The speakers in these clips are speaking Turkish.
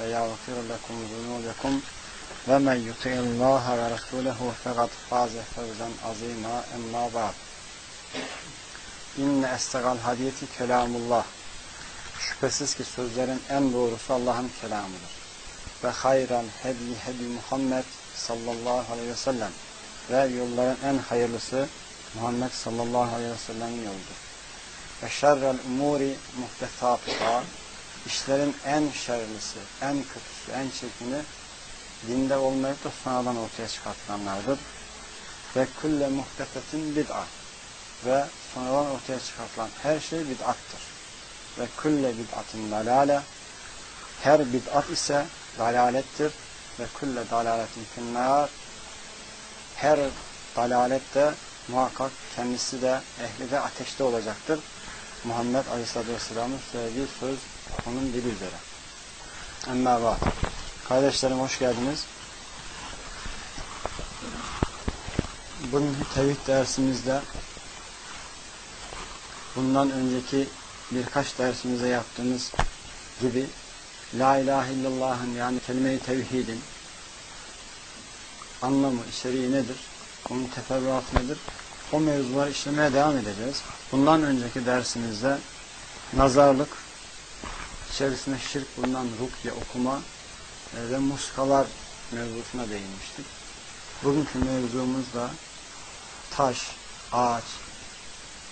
ويغفر لكم ذنوبكم ومن يطع الله ورسوله فقد فاز فوزا عظيما أما بعد İnne estegal hadiyeti kelamullah. Şüphesiz ki sözlerin en doğrusu Allah'ın kelamıdır. Ve hayran hedi hedi Muhammed sallallahu aleyhi ve sellem. Ve yolların en hayırlısı Muhammed sallallahu aleyhi ve sellem'in yoludur. Ve şerrel umuri muhtesatuhâ. İşlerin en şerlisi, en kötüsü, en çirkini dinde olmayıp da sonradan ortaya çıkartılanlardır. Ve külle muhtesetin bid'a. Ve sonradan ortaya çıkartılan her şey bid'attır. Ve külle bid'atin dalale. Her bid'at ise dalalettir. Ve külle dalaletin finnâr. Her dalalet de muhakkak kendisi de ehli de ateşte olacaktır. Muhammed Aleyhisselatü Vesselam'ın söylediği söz onun dili üzere. Emma ba'd. Kardeşlerim hoş geldiniz. Bugün tevhid dersimizde bundan önceki birkaç dersimizde yaptığımız gibi La ilahe illallah'ın yani kelime-i tevhidin anlamı, içeriği nedir? Onun teferruatı nedir? O mevzuları işlemeye devam edeceğiz. Bundan önceki dersimizde nazarlık, içerisinde şirk bulunan rukye okuma ve muskalar mevzusuna değinmiştik. Bugünkü mevzumuz da taş, ağaç,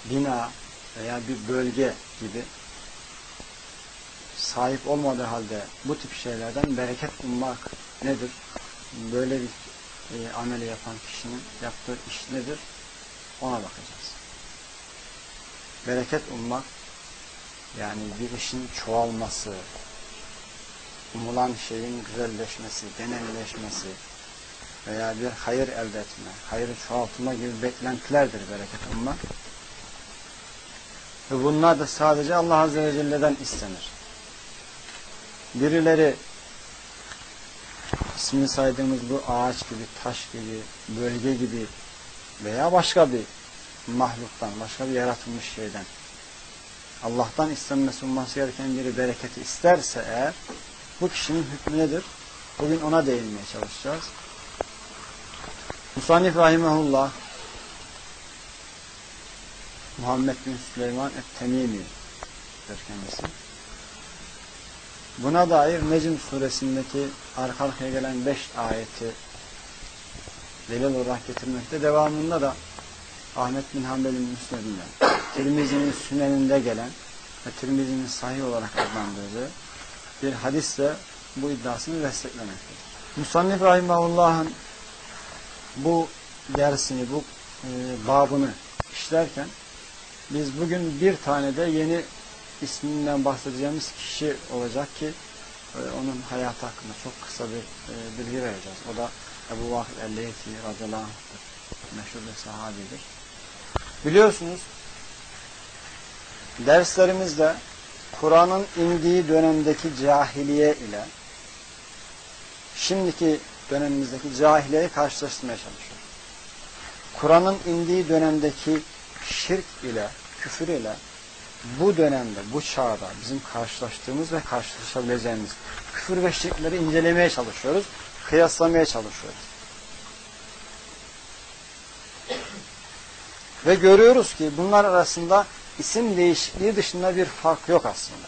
bina veya bir bölge gibi sahip olmadığı halde bu tip şeylerden bereket ummak nedir? Böyle bir e, ameli yapan kişinin yaptığı iş nedir? Ona bakacağız. Bereket ummak yani bir işin çoğalması, umulan şeyin güzelleşmesi, genelleşmesi veya bir hayır elde etme, hayırı çoğaltma gibi beklentilerdir bereket ummak. Ve bunlar da sadece Allah Azze ve Celle'den istenir. Birileri ismini saydığımız bu ağaç gibi, taş gibi, bölge gibi veya başka bir mahluktan, başka bir yaratılmış şeyden Allah'tan istenmesi olması gereken biri bereketi isterse eğer bu kişinin hükmü nedir? Bugün ona değinmeye çalışacağız. Musannif Rahimahullah Muhammed bin Süleyman et-Temimi kendisi. Buna dair Necm suresindeki arka arkaya gelen beş ayeti delil olarak getirmekte. Devamında da Ahmet bin Hanbel'in müsnedinde, Tirmizi'nin süneninde gelen ve Tirmizi'nin sahih olarak adlandırdığı bir hadisle bu iddiasını desteklemektedir. Musannif Rahimahullah'ın bu dersini, bu e, babını işlerken biz bugün bir tane de yeni isminden bahsedeceğimiz kişi olacak ki e, onun hayatı hakkında çok kısa bir e, bilgi vereceğiz. O da Ebu Vahid el-Leyti. Meşhur bir sahabidir. Biliyorsunuz derslerimizde Kur'an'ın indiği dönemdeki cahiliye ile şimdiki dönemimizdeki cahiliyeyi karşılaştırmaya çalışıyoruz. Kur'an'ın indiği dönemdeki şirk ile, küfür ile bu dönemde, bu çağda bizim karşılaştığımız ve karşılaşabileceğimiz küfür ve şirkleri incelemeye çalışıyoruz, kıyaslamaya çalışıyoruz. Ve görüyoruz ki bunlar arasında isim değişikliği dışında bir fark yok aslında.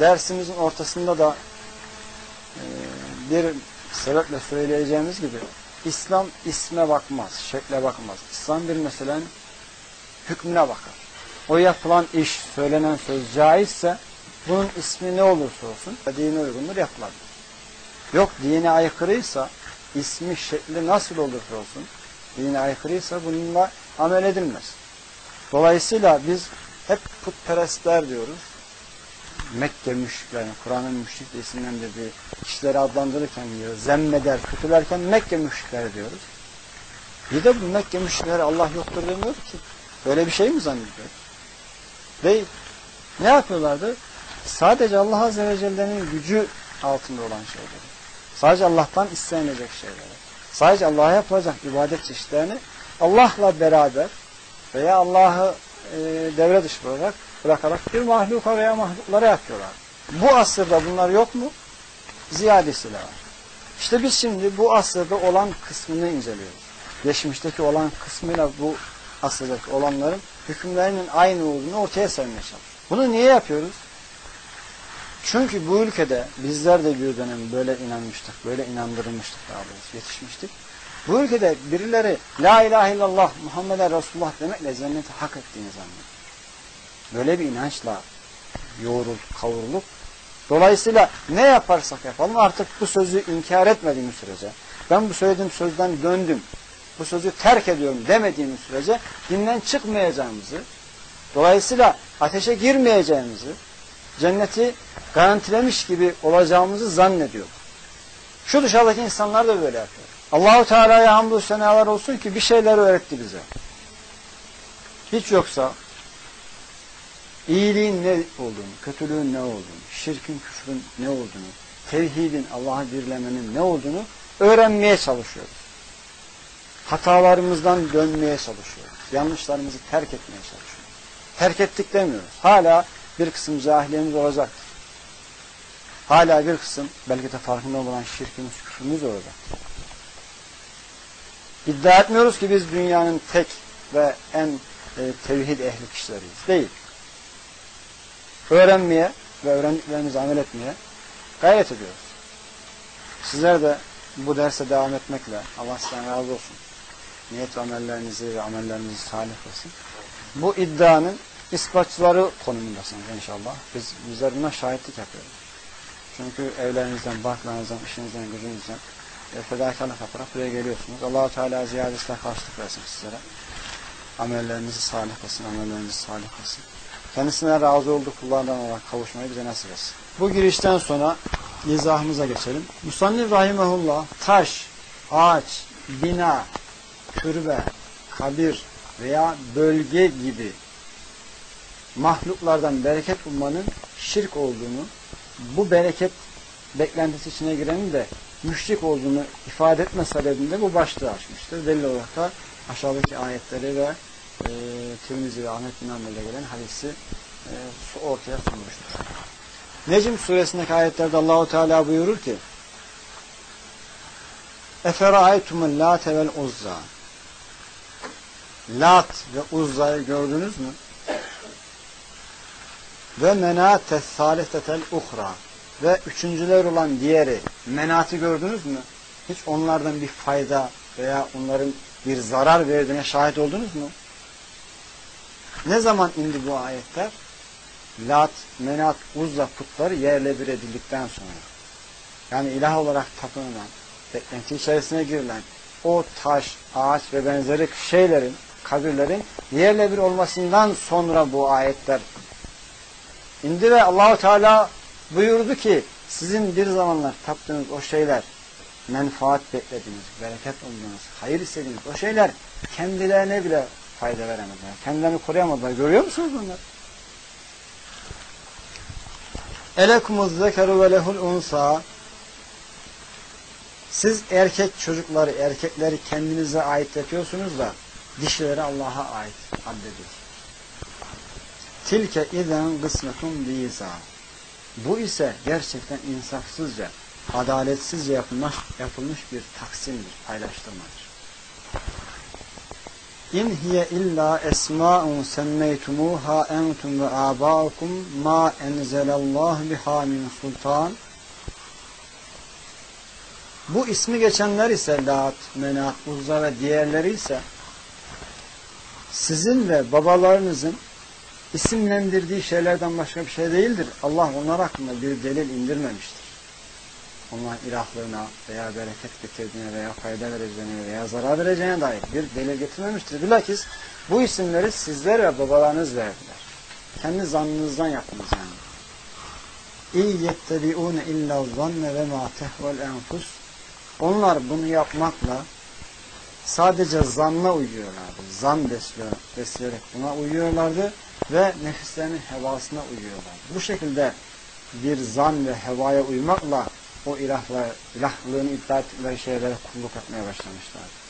Dersimizin ortasında da e, bir sebeple söyleyeceğimiz gibi İslam isme bakmaz, şekle bakmaz. İslam bir meselenin hükmüne bakar. O yapılan iş, söylenen söz caizse bunun ismi ne olursa olsun dine uygundur yapılabilir. Yok dine aykırıysa ismi, şekli nasıl olursa olsun dine aykırıysa bununla amel edilmez. Dolayısıyla biz hep putperestler diyoruz. Mekke müşriklerini, Kur'an'ın müşrik isimlendirdiği kişileri adlandırırken diyor, zemmeder, kötülerken Mekke müşrikleri diyoruz. Bir de bu Mekke müşrikleri Allah yoktur demiyor ki. Böyle bir şey mi zannediyor? Değil. Ne yapıyorlardı? Sadece Allah Azze ve Celle'nin gücü altında olan şeyleri. Sadece Allah'tan istenecek şeyleri. Sadece Allah'a yapılacak ibadet çeşitlerini Allah'la beraber veya Allah'ı e, devre dışı bırakarak, bırakarak bir mahluka veya mahluklara yapıyorlar. Bu asırda bunlar yok mu? Ziyadesiyle var. İşte biz şimdi bu asırda olan kısmını inceliyoruz. Geçmişteki olan kısmıyla bu asırdaki olanların hükümlerinin aynı olduğunu ortaya sermeye çalışıyoruz. Bunu niye yapıyoruz? Çünkü bu ülkede bizler de bir dönem böyle inanmıştık, böyle inandırılmıştık daha doğrusu, yetişmiştik. Bu ülkede birileri La ilahe illallah Muhammeden Resulullah demekle cenneti hak ettiğini zannediyor. Böyle bir inançla yoğrulup, kavrulup dolayısıyla ne yaparsak yapalım artık bu sözü inkar etmediğimiz sürece ben bu söylediğim sözden döndüm, bu sözü terk ediyorum demediğimiz sürece dinden çıkmayacağımızı dolayısıyla ateşe girmeyeceğimizi cenneti garantilemiş gibi olacağımızı zannediyor. Şu dışarıdaki insanlar da böyle yapıyor. Allahu Teala'ya hamdü senalar olsun ki bir şeyler öğretti bize. Hiç yoksa iyiliğin ne olduğunu, kötülüğün ne olduğunu, şirkin, küfrün ne olduğunu, tevhidin, Allah'a birlemenin ne olduğunu öğrenmeye çalışıyoruz. Hatalarımızdan dönmeye çalışıyoruz. Yanlışlarımızı terk etmeye çalışıyoruz. Terk ettik demiyoruz. Hala bir kısım cahiliyemiz olacaktır. Hala bir kısım belki de farkında olan şirkimiz, küfrümüz olacaktır. İddia etmiyoruz ki biz dünyanın tek ve en e, tevhid ehli kişileriyiz. Değil. Öğrenmeye ve öğrendiklerimizi amel etmeye gayret ediyoruz. Sizler de bu derse devam etmekle Allah sizden razı olsun. Niyet ve amellerinizi ve amellerinizi salih olsun. Bu iddianın ispatçıları konumundasınız inşallah. Biz bizler buna şahitlik yapıyoruz. Çünkü evlerinizden, barklarınızdan, işinizden, gücünüzden e, fedakarlık yaparak buraya geliyorsunuz. allah Teala ziyadesiyle karşılık versin sizlere. Amellerinizi salih kılsın, amellerinizi salih kılsın. Kendisine razı olduk kullardan olarak kavuşmayı bize nasip etsin. Bu girişten sonra izahımıza geçelim. Musannif Rahimahullah taş, ağaç, bina, türbe, kabir veya bölge gibi mahluklardan bereket ummanın şirk olduğunu, bu bereket beklentisi içine girenin de müşrik olduğunu ifade etme sebebinde bu başlığı açmıştır. Delil olarak da aşağıdaki ayetleri ve e, Tirmizi ve Ahmet bin Amr'le gelen hadisi e, ortaya sunmuştur. Necm suresindeki ayetlerde Allahu Teala buyurur ki Eferaytumul late vel uzza Lat ve Uzza'yı gördünüz mü? Ve menate salisetel uhra ve üçüncüler olan diğeri menatı gördünüz mü? Hiç onlardan bir fayda veya onların bir zarar verdiğine şahit oldunuz mu? Ne zaman indi bu ayetler? Lat, Menat, Uzza putları yerle bir edildikten sonra. Yani ilah olarak tapınılan, beklenti içerisine girilen o taş, ağaç ve benzeri şeylerin, kabirlerin yerle bir olmasından sonra bu ayetler indi ve Allahu Teala buyurdu ki sizin bir zamanlar taptığınız o şeyler menfaat beklediğiniz, bereket umduğunuz, hayır istediğiniz o şeyler kendilerine bile fayda veremediler. Kendilerini koruyamadılar. Görüyor musunuz bunları? Elekumuz zekeru ve lehul unsa Siz erkek çocukları, erkekleri kendinize ait yapıyorsunuz da dişileri Allah'a ait addediyorsunuz. Tilke izen kısmetun biza. Bu ise gerçekten insafsızca, adaletsizce yapılmış, yapılmış bir taksimdir, paylaştırmadır. İn hiye illa esma'un semmeytumuha entum ve abaukum ma enzelallahu biha min sultan Bu ismi geçenler ise Lat, Menat, Uzza ve diğerleri ise sizin ve babalarınızın isimlendirdiği şeylerden başka bir şey değildir. Allah onlar hakkında bir delil indirmemiştir. Onlar ilahlığına veya bereket getirdiğine veya fayda vereceğine veya zarar vereceğine dair bir delil getirmemiştir. Bilakis bu isimleri sizler ve babalarınız verdiler. Kendi zannınızdan yaptınız yani. İ yettebiune illa zanne ve ma tehvel enfus. Onlar bunu yapmakla sadece zanna uyuyorlardı. Zan besliyor, besleyerek buna uyuyorlardı ve nefislerinin hevasına uyuyorlardı. Bu şekilde bir zan ve hevaya uymakla o ilahla, ilahlığını iddia ettikleri şeylere kulluk etmeye başlamışlardı.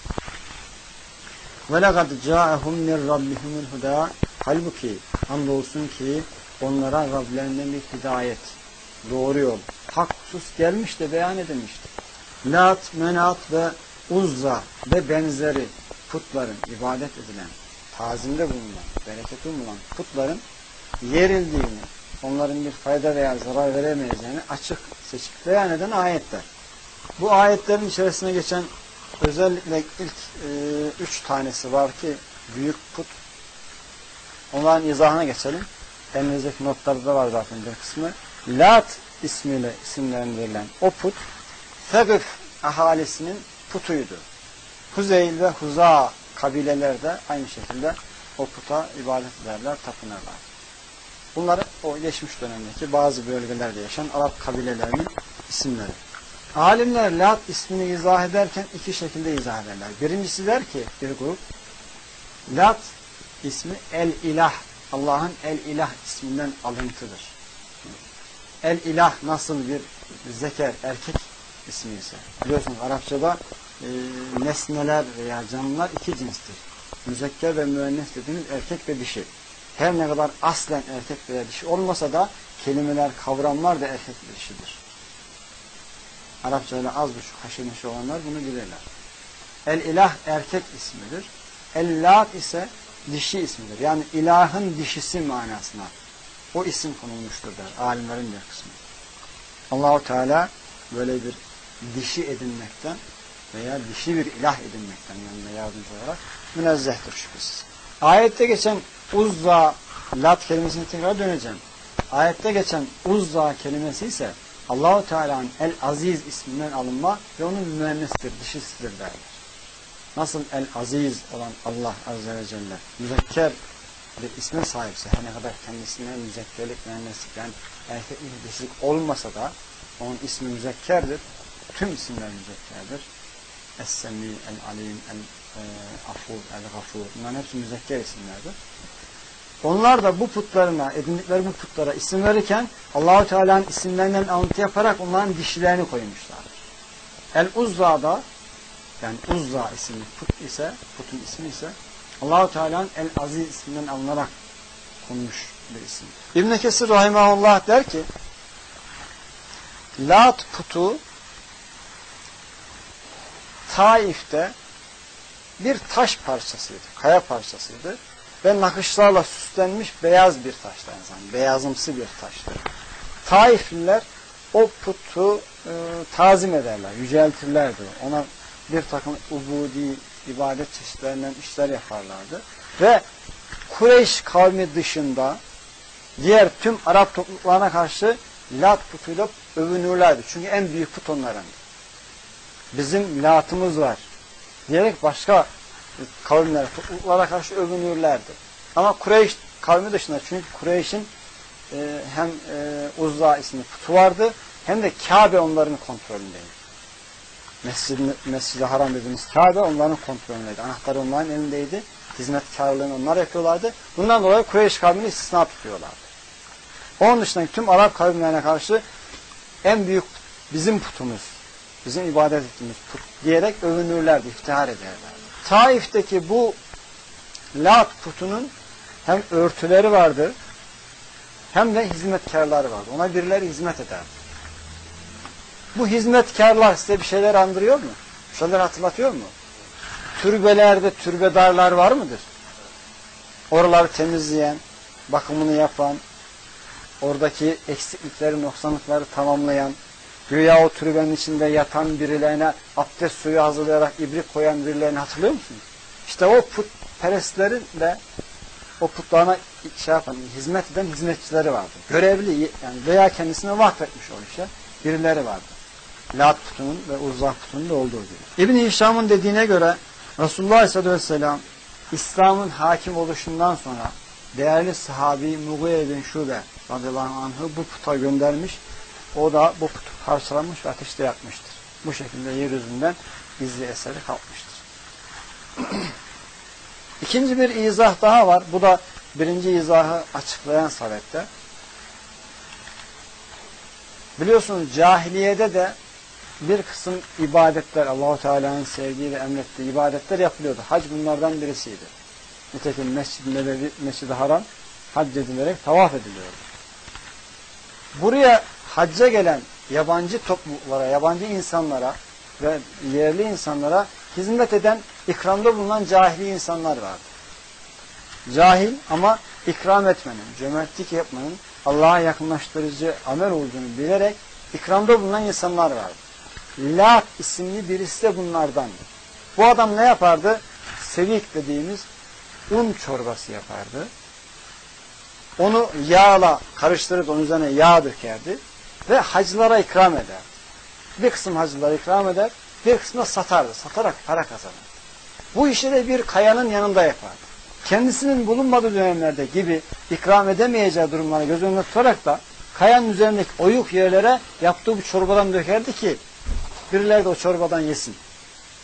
وَلَقَدْ جَاءَهُمْ مِنْ رَبِّهُمُ الْهُدَى Halbuki andolsun ki onlara Rablerinden bir hidayet, doğru yol, hak husus gelmiş de beyan edilmiştir. Lat, Menat ve Uzza ve benzeri putların ibadet edilen, tazimde bulunan, bereketi bulunan putların yerildiğini, onların bir fayda veya zarar veremeyeceğini açık seçik beyan eden ayetler. Bu ayetlerin içerisine geçen özellikle ilk e, üç tanesi var ki büyük put. Onların izahına geçelim. Elinizdeki notlarda var zaten bir kısmı. Lat ismiyle isimlendirilen o put Fegıf ahalisinin putuydu. Huzeyl ve Huza kabilelerde aynı şekilde o puta ibadet ederler, tapınırlar. Bunlar o geçmiş dönemdeki bazı bölgelerde yaşayan Arap kabilelerinin isimleri. Alimler Lat ismini izah ederken iki şekilde izah ederler. Birincisi der ki bir grup Lat ismi El İlah Allah'ın El İlah isminden alıntıdır. El İlah nasıl bir zeker, erkek ismi ise. Biliyorsunuz Arapçada e, nesneler veya canlılar iki cinstir. Müzekker ve müennes dediğimiz erkek ve dişi. Her ne kadar aslen erkek veya dişi olmasa da kelimeler, kavramlar da erkek ve dişidir. Arapçayla az buçuk haşır neşir olanlar bunu bilirler. El ilah erkek ismidir. El lat ise dişi ismidir. Yani ilahın dişisi manasına o isim konulmuştur der alimlerin bir kısmı. Allahu Teala böyle bir dişi edinmekten veya dişi bir ilah edinmekten yanına yardımcı olarak münezzehtir şüphesiz. Ayette geçen uzza lat kelimesine tekrar döneceğim. Ayette geçen uzza kelimesi ise Allahu Teala'nın El Aziz isminden alınma ve onun müennestir, dişisidir derler. Nasıl El Aziz olan Allah Azze ve Celle müzekker bir isme sahipse her ne kadar kendisine müzekkerlik, müenneslik yani erkeklik, dişilik olmasa da onun ismi müzekkerdir. Tüm isimler müzekkerdir. Es-Semi, El-Alim, El-Afur, El-Gafur bunların hepsi müzekker isimlerdir. Onlar da bu putlarına, edindikleri bu putlara isim verirken Allahu Teala'nın isimlerinden alıntı yaparak onların dişilerini koymuşlardır. El Uzza'da yani Uzza isimli put ise, putun ismi ise Allahu Teala'nın El Aziz isminden alınarak konmuş bir isim. İbn Kesir rahimahullah der ki Lat putu Taif'te bir taş parçasıydı, kaya parçasıydı ve nakışlarla süslenmiş beyaz bir taştı yani beyazımsı bir taştı. Taifliler o putu e, tazim ederler, yüceltirlerdi. Ona bir takım ubudi ibadet çeşitlerinden işler yaparlardı. Ve Kureyş kavmi dışında diğer tüm Arap topluluklarına karşı Lat putuyla övünürlerdi. Çünkü en büyük put onların. Bizim Lat'ımız var. Diyerek başka kavimlere, topluluklara karşı övünürlerdi. Ama Kureyş kavmi dışında çünkü Kureyş'in e, hem e, Uzza isimli putu vardı hem de Kabe onların kontrolündeydi. Mescid-i Mescid Haram dediğimiz Kabe onların kontrolündeydi. Anahtarı onların elindeydi. Hizmetkarlığını onlar yapıyorlardı. Bundan dolayı Kureyş kavmini istisna tutuyorlardı. Onun dışındaki tüm Arap kavimlerine karşı en büyük bizim putumuz, bizim ibadet ettiğimiz put diyerek övünürlerdi, iftihar ederlerdi. Taif'teki bu Lat putunun hem örtüleri vardı hem de hizmetkarları vardı. Ona birileri hizmet ederdi. Bu hizmetkarlar size bir şeyler andırıyor mu? Şeyler hatırlatıyor mu? Türbelerde türbedarlar var mıdır? Oraları temizleyen, bakımını yapan, oradaki eksiklikleri, noksanlıkları tamamlayan, Güya o türbenin içinde yatan birilerine abdest suyu hazırlayarak ibrik koyan birilerini hatırlıyor musunuz? İşte o putperestlerin de o putlarına şey yapan, hizmet eden hizmetçileri vardı. Görevli yani veya kendisine vakfetmiş o işe birileri vardı. Lat putunun ve Uzza putunun da olduğu gibi. İbn-i Hişam'ın dediğine göre Resulullah Aleyhisselatü Vesselam İslam'ın hakim oluşundan sonra değerli sahabi Mughire bin Şube radıyallahu anh'ı bu puta göndermiş. O da bu putu parçalamış ve ateşte yakmıştır. Bu şekilde yeryüzünden izli eseri kalkmıştır. İkinci bir izah daha var. Bu da birinci izahı açıklayan sabette. Biliyorsunuz cahiliyede de bir kısım ibadetler Allahu Teala'nın sevdiği ve emrettiği ibadetler yapılıyordu. Hac bunlardan birisiydi. Nitekim Mescid-i Nebevi, Mescid-i Haram hac edilerek tavaf ediliyordu. Buraya hacca gelen yabancı topluluklara, yabancı insanlara ve yerli insanlara hizmet eden, ikramda bulunan cahili insanlar vardı. Cahil ama ikram etmenin, cömertlik yapmanın Allah'a yakınlaştırıcı amel olduğunu bilerek ikramda bulunan insanlar vardı. Lat isimli birisi de bunlardan. Bu adam ne yapardı? Sevik dediğimiz un çorbası yapardı. Onu yağla karıştırıp onun üzerine yağ dökerdi ve hacılara ikram eder. Bir kısım hacılara ikram eder, bir kısmı satardı. Satarak para kazanırdı. Bu işi de bir kayanın yanında yapardı. Kendisinin bulunmadığı dönemlerde gibi ikram edemeyeceği durumları göz önüne tutarak da kayanın üzerindeki oyuk yerlere yaptığı bu çorbadan dökerdi ki birileri de o çorbadan yesin.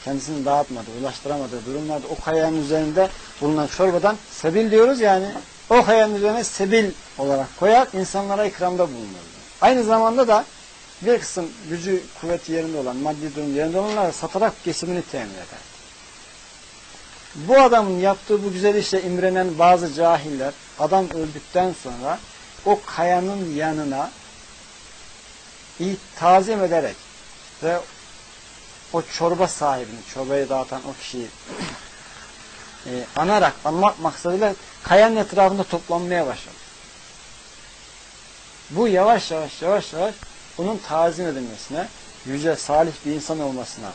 Kendisini dağıtmadığı, ulaştıramadığı durumlarda o kayanın üzerinde bulunan çorbadan sebil diyoruz yani o kayanın üzerine sebil olarak koyar, insanlara ikramda bulunur. Aynı zamanda da bir kısım gücü, kuvveti yerinde olan, maddi durum yerinde olanlara satarak geçimini temin eder. Bu adamın yaptığı bu güzel işle imrenen bazı cahiller, adam öldükten sonra o kayanın yanına tazim ederek ve o çorba sahibini, çorbayı dağıtan o kişiyi e, anarak, anmak maksadıyla kayanın etrafında toplanmaya başladı. Bu yavaş yavaş yavaş yavaş bunun tazim edilmesine, yüce, salih bir insan olmasına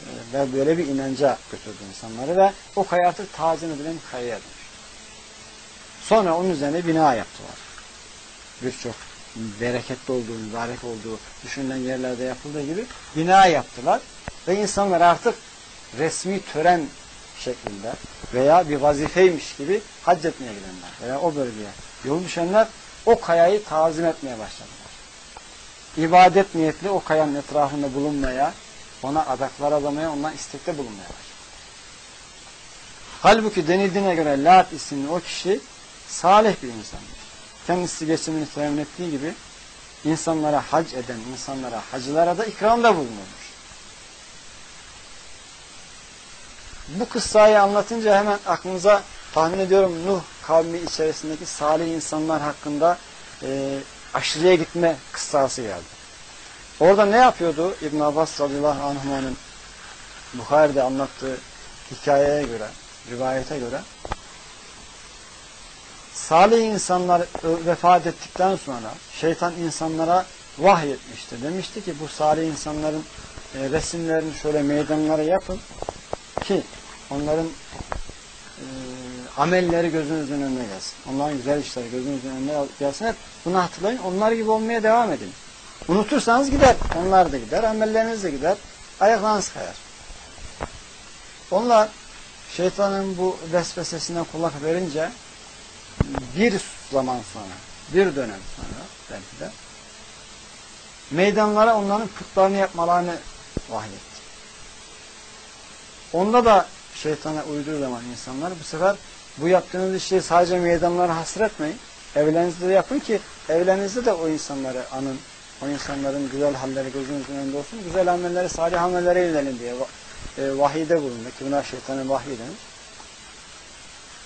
e, ve böyle bir inanca götürdü insanları ve o kaya artık tazim edilen kayaya dönüştü. Sonra onun üzerine bina yaptılar. Birçok bereketli olduğu, mübarek olduğu düşünülen yerlerde yapıldığı gibi bina yaptılar. Ve insanlar artık resmi tören şeklinde veya bir vazifeymiş gibi hac etmeye gidenler veya o bölgeye yol düşenler o kayayı tazim etmeye başladılar. İbadet niyetli o kayanın etrafında bulunmaya, ona adaklar adamaya, ondan istekte bulunmaya başladı. Halbuki denildiğine göre Lat isimli o kişi salih bir insandır. Kendisi geçimini temin ettiği gibi insanlara hac eden, insanlara, hacılara da ikramda bulunurmuş. Bu kıssayı anlatınca hemen aklınıza tahmin ediyorum Nuh kavmi içerisindeki salih insanlar hakkında e, aşırıya gitme kıssası geldi. Orada ne yapıyordu İbn Abbas radıyallahu anh'ın Bukhari'de anlattığı hikayeye göre, rivayete göre salih insanlar vefat ettikten sonra şeytan insanlara vahyetmişti. Demişti ki bu salih insanların e, resimlerini şöyle meydanlara yapın ki onların e, amelleri gözünüzün önüne gelsin. Onların güzel işleri gözünüzün önüne gelsin. Hep bunu hatırlayın. Onlar gibi olmaya devam edin. Unutursanız gider. Onlar da gider. Amelleriniz de gider. Ayaklarınız kayar. Onlar şeytanın bu vesvesesine kulak verince bir zaman sonra, bir dönem sonra belki de meydanlara onların putlarını yapmalarını vahyetti. Onda da şeytana uyduğu zaman insanlar bu sefer bu yaptığınız işi sadece meydanlara hasretmeyin. Evlerinizde de yapın ki evlerinizde de o insanları anın. O insanların güzel halleri gözünüzün önünde olsun. Güzel amelleri, salih amellere yönelin diye e, vahide bulundu. Ki buna şeytanın vahiy.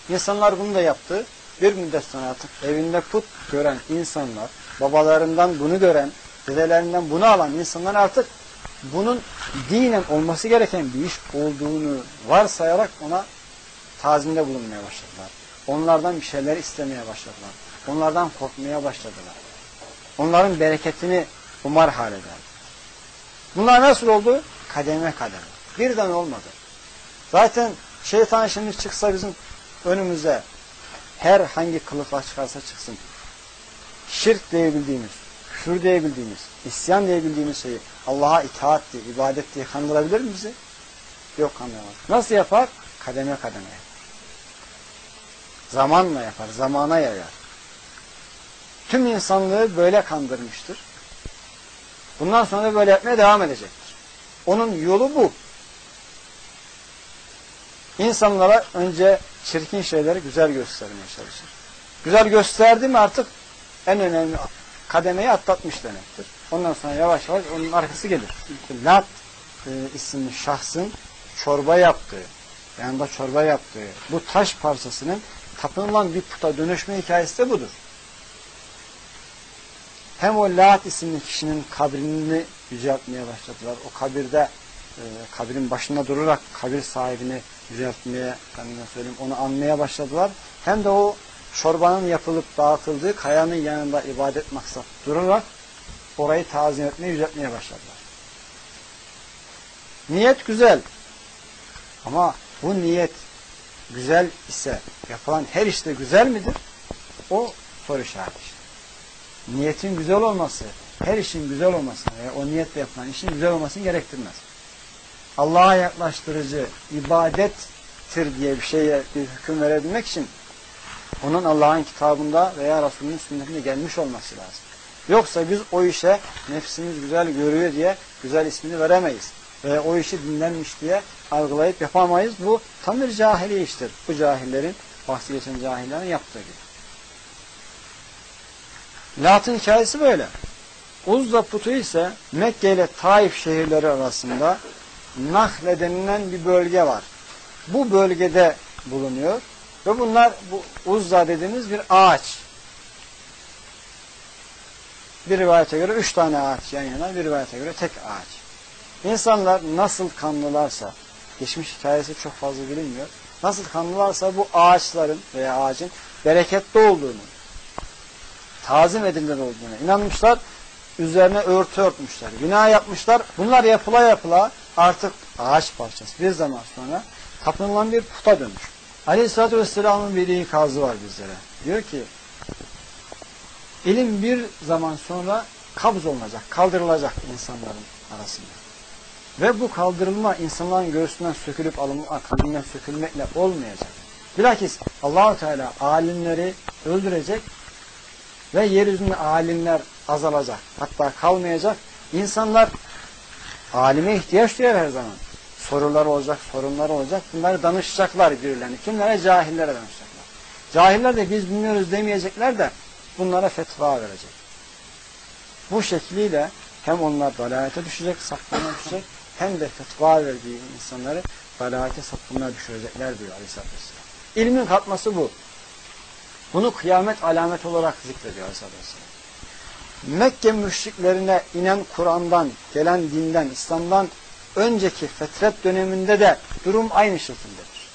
İnsanlar bunu da yaptı. Bir müddet sonra artık evinde put gören insanlar, babalarından bunu gören, dedelerinden bunu alan insanlar artık bunun dinen olması gereken bir iş olduğunu varsayarak ona tazimde bulunmaya başladılar. Onlardan bir şeyler istemeye başladılar. Onlardan korkmaya başladılar. Onların bereketini umar hale geldi. Bunlar nasıl oldu? Kademe kademe. Birden olmadı. Zaten şeytan şimdi çıksa bizim önümüze her hangi kılıfla çıkarsa çıksın şirk diyebildiğimiz, küfür diyebildiğimiz, isyan diyebildiğimiz şeyi Allah'a itaat diye, ibadet diye kandırabilir mi bizi? Yok kandıramaz. Nasıl yapar? Kademe kademe. Zamanla yapar, zamana yayar. Tüm insanlığı böyle kandırmıştır. Bundan sonra böyle yapmaya devam edecektir. Onun yolu bu. İnsanlara önce çirkin şeyleri güzel göstermeye çalışır. Güzel gösterdi mi artık en önemli kademeyi atlatmış demektir. Ondan sonra yavaş yavaş onun arkası gelir. Lat e, isimli şahsın çorba yaptığı, yanında çorba yaptığı bu taş parçasının tapınılan bir puta dönüşme hikayesi de budur. Hem o Lat isimli kişinin kabrini yüceltmeye başladılar. O kabirde e, kabirin başında durarak kabir sahibini yüceltmeye, söyleyeyim, onu anmaya başladılar. Hem de o çorbanın yapılıp dağıtıldığı kayanın yanında ibadet maksat durarak orayı tazim etmeye, yüceltmeye başladılar. Niyet güzel. Ama bu niyet güzel ise yapılan her işte güzel midir? O soru işareti. Niyetin güzel olması, her işin güzel olması veya o niyetle yapılan işin güzel olmasını gerektirmez. Allah'a yaklaştırıcı ibadettir diye bir şeye bir hüküm verebilmek için onun Allah'ın kitabında veya Resulünün sünnetinde gelmiş olması lazım. Yoksa biz o işe nefsimiz güzel görüyor diye güzel ismini veremeyiz. Ve o işi dinlenmiş diye algılayıp yapamayız. Bu tam bir cahili iştir. Bu cahillerin, bahsi geçen cahillerin yaptığı gibi. Lat'ın hikayesi böyle. Uzza putu ise Mekke ile Taif şehirleri arasında Nahle denilen bir bölge var. Bu bölgede bulunuyor ve bunlar bu Uzza dediğimiz bir ağaç. Bir rivayete göre üç tane ağaç yan yana, bir rivayete göre tek ağaç. İnsanlar nasıl kanlılarsa, geçmiş hikayesi çok fazla bilinmiyor, nasıl kanlılarsa bu ağaçların veya ağacın bereketli olduğunu, tazim edilen olduğunu inanmışlar, üzerine örtü örtmüşler, bina yapmışlar. Bunlar yapıla yapıla artık ağaç parçası bir zaman sonra tapınılan bir puta dönmüş. Aleyhisselatü Vesselam'ın bir ikazı var bizlere. Diyor ki ilim bir zaman sonra kabz olunacak, kaldırılacak insanların arasında. Ve bu kaldırılma insanların göğsünden sökülüp alınma, kalbinden sökülmekle olmayacak. Bilakis Allahu Teala alimleri öldürecek ve yeryüzünde alimler azalacak. Hatta kalmayacak. İnsanlar alime ihtiyaç duyar her zaman sorular olacak, sorunlar olacak. Bunları danışacaklar birilerine. Kimlere? Cahillere danışacaklar. Cahiller de biz bilmiyoruz demeyecekler de bunlara fetva verecek. Bu şekliyle hem onlar dalalete düşecek, sapkınlığa düşecek hem de fetva verdiği insanları dalalete sapkınlığa düşürecekler diyor Aleyhisselatü Vesselam. İlmin katması bu. Bunu kıyamet alamet olarak zikrediyor Aleyhisselatü Vesselam. Mekke müşriklerine inen Kur'an'dan, gelen dinden, İslam'dan önceki fetret döneminde de durum aynı şekildedir.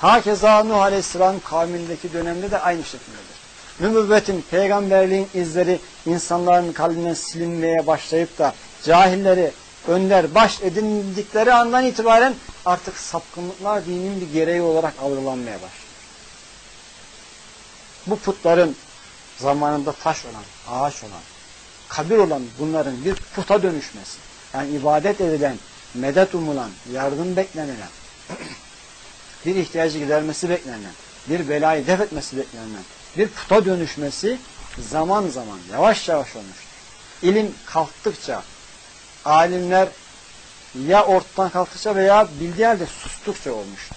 Hakeza Nuh Aleyhisselam kavmindeki dönemde de aynı şekildedir. Nübüvvetin, peygamberliğin izleri insanların kalbinden silinmeye başlayıp da cahilleri önder, baş edindikleri andan itibaren artık sapkınlıklar dinin bir gereği olarak algılanmaya başlıyor. Bu putların zamanında taş olan, ağaç olan, kabir olan bunların bir puta dönüşmesi, yani ibadet edilen, medet umulan, yardım beklenilen, bir ihtiyacı gidermesi beklenen, bir belayı def etmesi beklenen, bir puta dönüşmesi zaman zaman yavaş yavaş olmuştur. İlim kalktıkça, alimler ya ortadan kalktıkça veya bildiği halde sustukça olmuştur.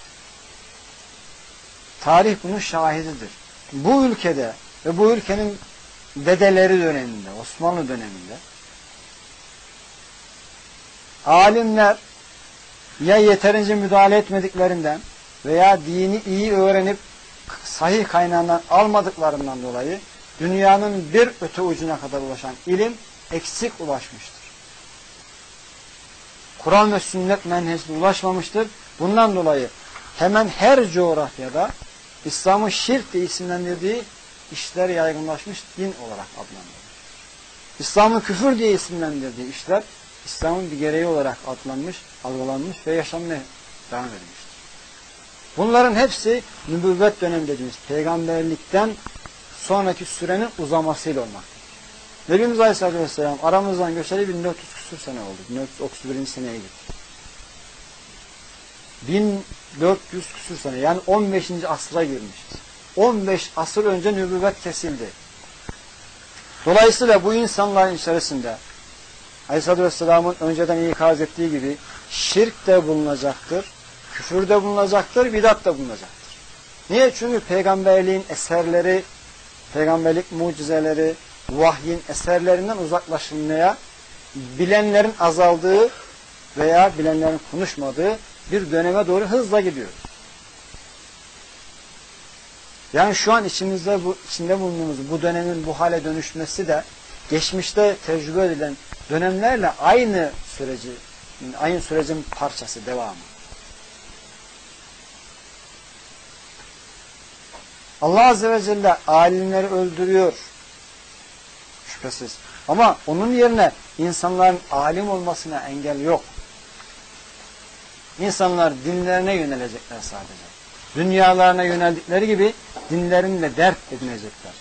Tarih bunun şahididir. Bu ülkede ve bu ülkenin dedeleri döneminde, Osmanlı döneminde alimler ya yeterince müdahale etmediklerinden veya dini iyi öğrenip sahih kaynağından almadıklarından dolayı dünyanın bir öte ucuna kadar ulaşan ilim eksik ulaşmıştır. Kur'an ve sünnet menhecine ulaşmamıştır. Bundan dolayı hemen her coğrafyada İslam'ın şirk diye isimlendirdiği işler yaygınlaşmış din olarak adlandırılır. İslam'ın küfür diye isimlendirdiği işler İslam'ın bir gereği olarak adlanmış, algılanmış ve yaşamaya devam edilmiştir. Bunların hepsi nübüvvet dönemi dediğimiz peygamberlikten sonraki sürenin uzamasıyla olmaktadır. Nebimiz Aleyhisselatü Vesselam aramızdan göçeli 1400 küsur sene oldu. 1431. seneye gitti. 1400 küsur sene yani 15. asra girmişiz. 15 asır önce nübüvvet kesildi. Dolayısıyla bu insanların içerisinde Aleyhisselatü Vesselam'ın önceden ikaz ettiği gibi şirk de bulunacaktır, küfür de bulunacaktır, bidat da bulunacaktır. Niye? Çünkü peygamberliğin eserleri, peygamberlik mucizeleri, vahyin eserlerinden uzaklaşılmaya bilenlerin azaldığı veya bilenlerin konuşmadığı bir döneme doğru hızla gidiyor. Yani şu an içimizde bu içinde bulunduğumuz bu dönemin bu hale dönüşmesi de geçmişte tecrübe edilen dönemlerle aynı süreci aynı sürecin parçası, devamı. Allah Azze ve Celle alimleri öldürüyor. Şüphesiz. Ama onun yerine insanların alim olmasına engel yok. İnsanlar dinlerine yönelecekler sadece. Dünyalarına yöneldikleri gibi dinlerinle dert edinecekler.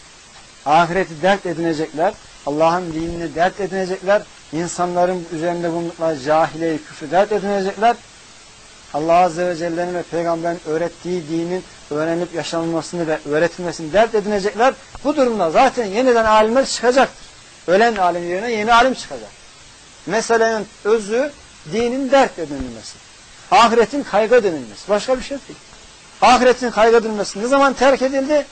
Ahireti dert edinecekler. Allah'ın dinini dert edinecekler. İnsanların üzerinde bulundukları cahileyi küfür dert edinecekler. Allah Azze ve Celle'nin ve Peygamber'in öğrettiği dinin öğrenip yaşanılmasını ve öğretilmesini dert edinecekler. Bu durumda zaten yeniden alimler çıkacaktır. Ölen alim yerine yeni alim çıkacak. Meselenin özü dinin dert edinilmesi. Ahiretin kaygı edinilmesi. Başka bir şey değil. Ahiretin kaygı edilmesi ne zaman terk edildi?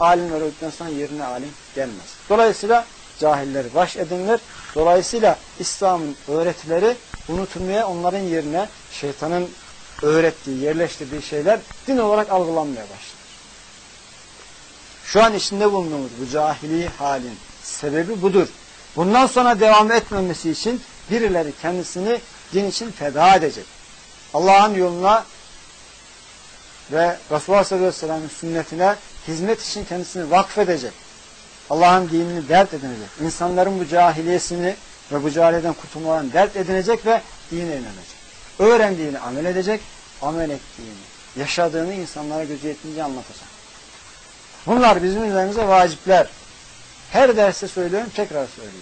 Alimler öldükten sonra yerine alim gelmez. Dolayısıyla cahilleri baş edinler. Dolayısıyla İslam'ın öğretileri unutulmaya onların yerine şeytanın öğrettiği, yerleştirdiği şeyler din olarak algılanmaya başlar. Şu an içinde bulunduğumuz bu cahili halin sebebi budur. Bundan sonra devam etmemesi için birileri kendisini din için feda edecek. Allah'ın yoluna ve Resulullah sallallahu aleyhi ve sellem'in sünnetine hizmet için kendisini vakfedecek. Allah'ın dinini dert edinecek. İnsanların bu cahiliyesini ve bu cahiliyeden kurtulmalarını dert edinecek ve dine inanacak. Öğrendiğini amel edecek, amel ettiğini, yaşadığını insanlara gücü yetince anlatacak. Bunlar bizim üzerimize vacipler. Her derste söylüyorum, tekrar söylüyorum.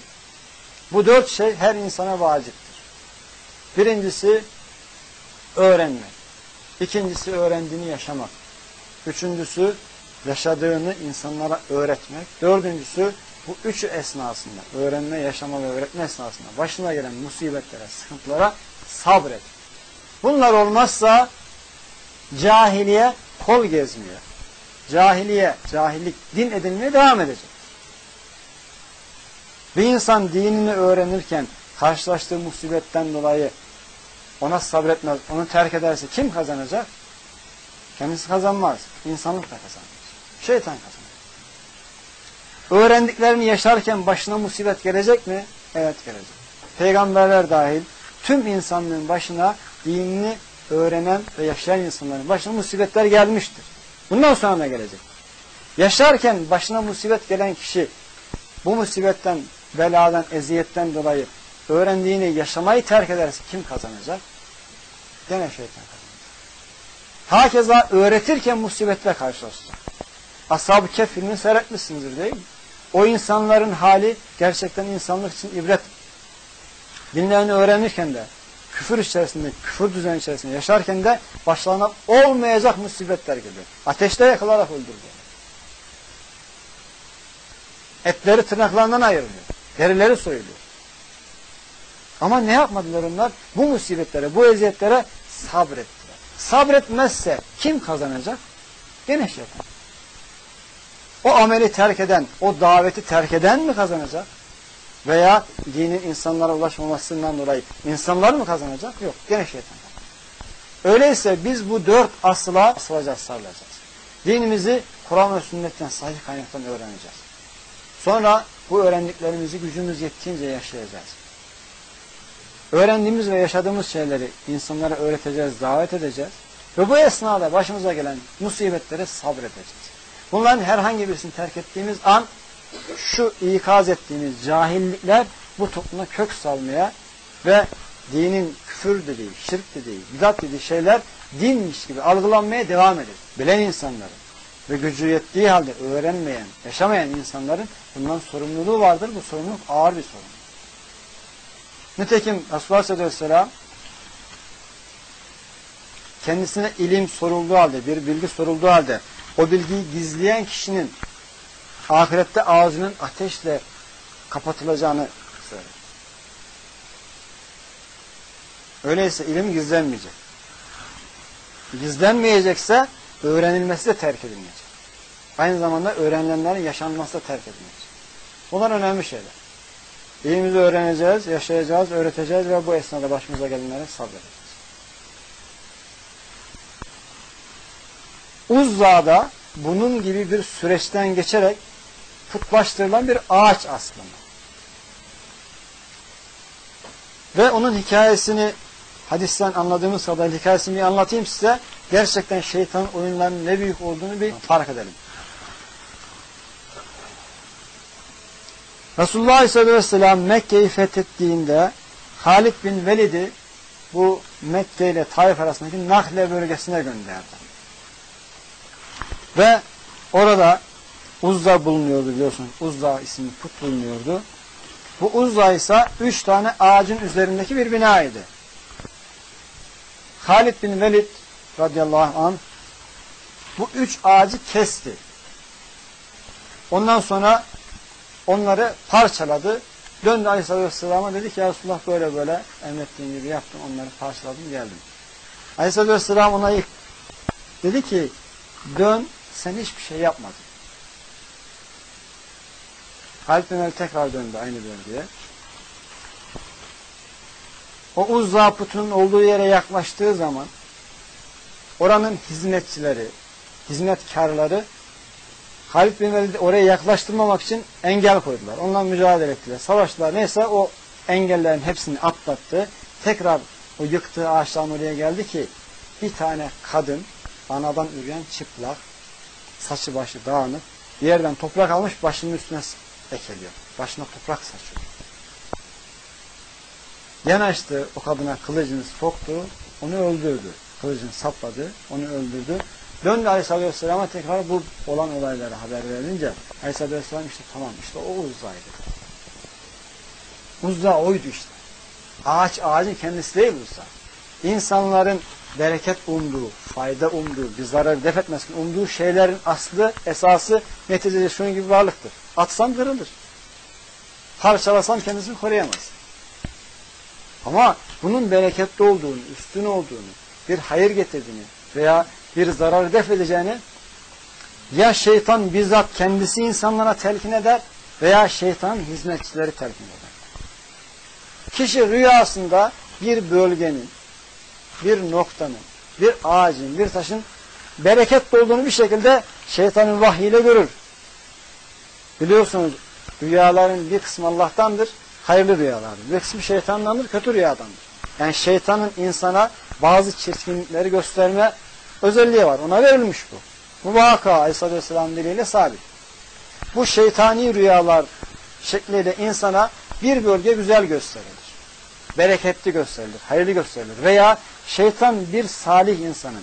Bu dört şey her insana vaciptir. Birincisi öğrenmek. İkincisi öğrendiğini yaşamak. Üçüncüsü yaşadığını insanlara öğretmek. Dördüncüsü bu üçü esnasında, öğrenme, yaşama ve öğretme esnasında başına gelen musibetlere, sıkıntılara sabret. Bunlar olmazsa cahiliye kol gezmiyor. Cahiliye, cahillik din edinmeye devam edecek. Bir insan dinini öğrenirken karşılaştığı musibetten dolayı ona sabretmez, onu terk ederse kim kazanacak? Kendisi kazanmaz. İnsanlık da kazanmaz. Şeytan kazanır. Öğrendiklerini yaşarken başına musibet gelecek mi? Evet gelecek. Peygamberler dahil tüm insanlığın başına dinini öğrenen ve yaşayan insanların başına musibetler gelmiştir. Bundan sonra ne gelecek? Yaşarken başına musibet gelen kişi bu musibetten, beladan, eziyetten dolayı öğrendiğini yaşamayı terk ederse kim kazanacak? Gene şeytan kazanacak. Hakeza öğretirken musibetle karşılaşacak. Ashab-ı Kehf filmini seyretmişsinizdir değil mi? O insanların hali gerçekten insanlık için ibret. Dinlerini öğrenirken de küfür içerisinde, küfür düzeni içerisinde yaşarken de başlarına olmayacak musibetler geliyor. Ateşte yakılarak öldürülüyor. Etleri tırnaklarından ayrılıyor. Derileri soyuluyor. Ama ne yapmadılar onlar? Bu musibetlere, bu eziyetlere sabrettiler. Sabretmezse kim kazanacak? Gene şeytan. O ameli terk eden, o daveti terk eden mi kazanacak? Veya dinin insanlara ulaşmamasından dolayı insanlar mı kazanacak? Yok. Gene şeytan. Öyleyse biz bu dört asla asılacağız, sarılacağız. Dinimizi Kur'an ve sünnetten sahih kaynaktan öğreneceğiz. Sonra bu öğrendiklerimizi gücümüz yettiğince yaşayacağız. Öğrendiğimiz ve yaşadığımız şeyleri insanlara öğreteceğiz, davet edeceğiz. Ve bu esnada başımıza gelen musibetlere sabredeceğiz. Bunların herhangi birisini terk ettiğimiz an şu ikaz ettiğimiz cahillikler bu topluma kök salmaya ve dinin küfür dediği, şirk dediği, bidat dediği şeyler dinmiş gibi algılanmaya devam eder. Bilen insanların ve gücü yettiği halde öğrenmeyen, yaşamayan insanların bundan sorumluluğu vardır. Bu sorumluluk ağır bir sorumluluk. Nitekim Resulullah sallallahu aleyhi kendisine ilim sorulduğu halde, bir bilgi sorulduğu halde o bilgiyi gizleyen kişinin ahirette ağzının ateşle kapatılacağını söyler. Öyleyse ilim gizlenmeyecek. Gizlenmeyecekse öğrenilmesi de terk edilmeyecek. Aynı zamanda öğrenilenlerin yaşanması da terk edilmeyecek. Bunlar önemli şeyler. İlimizi öğreneceğiz, yaşayacağız, öğreteceğiz ve bu esnada başımıza gelenlere sabredeceğiz. Uzza'da bunun gibi bir süreçten geçerek putlaştırılan bir ağaç aslında. Ve onun hikayesini hadisten anladığımız kadar hikayesini anlatayım size. Gerçekten şeytan oyunlarının ne büyük olduğunu bir fark edelim. Resulullah Aleyhisselatü Vesselam Mekke'yi fethettiğinde Halid bin Velid'i bu Mekke ile Taif arasındaki Nahle bölgesine gönderdi. Ve orada Uzza bulunuyordu biliyorsunuz. Uzza isimli put bulunuyordu. Bu Uzza ise üç tane ağacın üzerindeki bir binaydı. Halid bin Velid radıyallahu anh bu üç ağacı kesti. Ondan sonra onları parçaladı. Döndü Aleyhisselatü Vesselam'a dedi ki ya Resulullah böyle böyle emrettiğin gibi yaptım. Onları parçaladım geldim. Aleyhisselatü Vesselam ona dedi ki dön sen hiçbir şey yapmadın. Halid bin tekrar döndü aynı bölgeye. O Uzza putunun olduğu yere yaklaştığı zaman oranın hizmetçileri, hizmetkarları Halid bin Velid'i oraya yaklaştırmamak için engel koydular. Ondan mücadele ettiler. Savaştılar. Neyse o engellerin hepsini atlattı. Tekrar o yıktığı ağaçtan oraya geldi ki bir tane kadın anadan üreyen çıplak saçı başı dağınık yerden toprak almış başının üstüne ekeliyor. Başına toprak saçıyor. Yanaştı o kadına kılıcını soktu, onu öldürdü. Kılıcını sapladı, onu öldürdü. Döndü Aleyhisselatü Vesselam'a tekrar bu olan olayları haber verince Aleyhisselatü Vesselam işte tamam işte o Uzza'ydı. Uzza oydu işte. Ağaç ağacın kendisi değil Uzza. İnsanların bereket umduğu, fayda umduğu, bir zarar def umduğu şeylerin aslı, esası neticede şunun gibi varlıktır. Atsan kırılır. Parçalasan kendisini koruyamaz. Ama bunun bereketli olduğunu, üstün olduğunu, bir hayır getirdiğini veya bir zarar def edeceğini ya şeytan bizzat kendisi insanlara telkin eder veya şeytan hizmetçileri telkin eder. Kişi rüyasında bir bölgenin, bir noktanın, bir ağacın, bir taşın bereketli olduğunu bir şekilde şeytanın vahyiyle görür. Biliyorsunuz rüyaların bir kısmı Allah'tandır, hayırlı rüyalardır. Bir kısmı şeytandandır, kötü rüyadandır. Yani şeytanın insana bazı çirkinlikleri gösterme özelliği var. Ona verilmiş bu. Bu vaka Aleyhisselatü Vesselam diliyle sabit. Bu şeytani rüyalar şekliyle insana bir bölge güzel gösterilir. Bereketli gösterilir, hayırlı gösterilir. Veya şeytan bir salih insanın,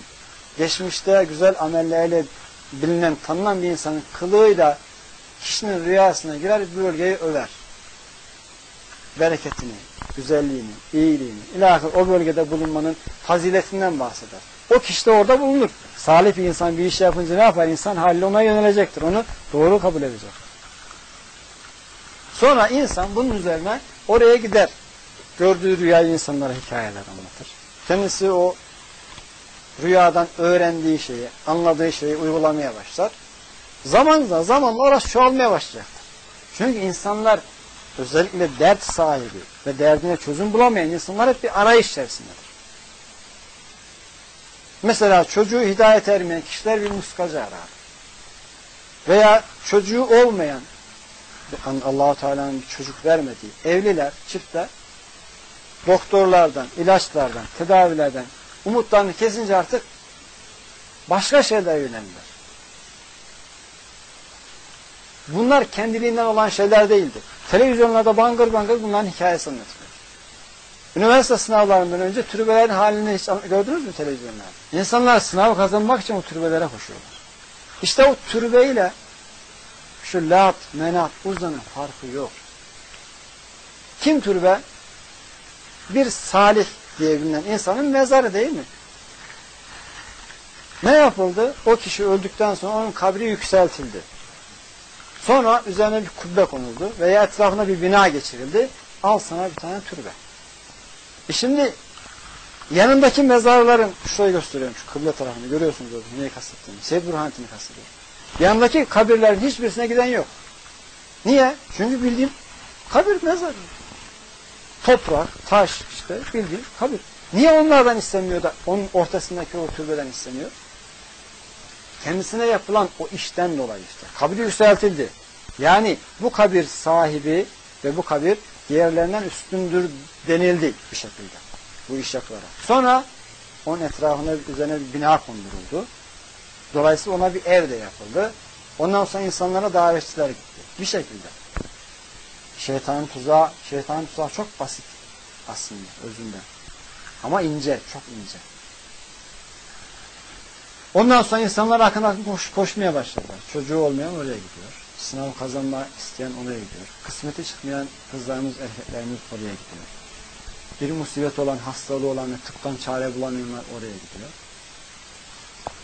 geçmişte güzel amelleriyle bilinen, tanınan bir insanın kılığıyla kişinin rüyasına girer, bir bölgeyi över. Bereketini, güzelliğini, iyiliğini, ilahir o bölgede bulunmanın faziletinden bahseder. O kişi de orada bulunur. Salih bir insan bir iş yapınca ne yapar? İnsan haliyle ona yönelecektir. Onu doğru kabul edecek. Sonra insan bunun üzerine oraya gider. Gördüğü rüyayı insanlara hikayeler anlatır. Kendisi o rüyadan öğrendiği şeyi, anladığı şeyi uygulamaya başlar. Zamanla zamanla orası çoğalmaya başlayacaktır. Çünkü insanlar özellikle dert sahibi ve derdine çözüm bulamayan insanlar hep bir arayış içerisindedir. Mesela çocuğu hidayet ermeyen kişiler bir muskacı arar. Veya çocuğu olmayan Allahu Teala'nın çocuk vermediği evliler, çiftler doktorlardan, ilaçlardan, tedavilerden umutlarını kesince artık başka şeylere yönelirler. Bunlar kendiliğinden olan şeyler değildir. Televizyonlarda bangır bangır bunların hikayesi anlatılıyor. Üniversite sınavlarından önce türbelerin halini hiç gördünüz mü televizyonlarda? İnsanlar sınav kazanmak için o türbelere koşuyorlar. İşte o türbeyle şu lat, menat, uzanın farkı yok. Kim türbe? Bir salih diye bilinen insanın mezarı değil mi? Ne yapıldı? O kişi öldükten sonra onun kabri yükseltildi. Sonra üzerine bir kubbe konuldu veya etrafına bir bina geçirildi. Al sana bir tane türbe. E şimdi yanındaki mezarların şurayı gösteriyorum şu kıble tarafını görüyorsunuz orada neyi kastettiğimi. Seyyid Burhanettin'i kastediyorum. Yanındaki kabirlerin hiçbirisine giden yok. Niye? Çünkü bildiğim kabir mezar. Toprak, taş işte bildiğim kabir. Niye onlardan istemiyor da onun ortasındaki o türbeden istemiyor? Kendisine yapılan o işten dolayı işte. Kabir yükseltildi. Yani bu kabir sahibi ve bu kabir diğerlerinden üstündür denildi bir şekilde. Bu iş yapılarak. Sonra onun etrafına üzerine bir bina konduruldu. Dolayısıyla ona bir ev de yapıldı. Ondan sonra insanlara davetçiler gitti. Bir şekilde. Şeytanın tuzağı, şeytanın tuzağı çok basit aslında özünde. Ama ince, çok ince. Ondan sonra insanlar akın koş, koşmaya başladılar. Çocuğu olmayan oraya gidiyor. Sınav kazanma isteyen oraya gidiyor. Kısmeti çıkmayan kızlarımız, erkeklerimiz oraya gidiyor. Bir musibet olan, hastalığı olan ve tıptan çare bulamayanlar oraya gidiyor.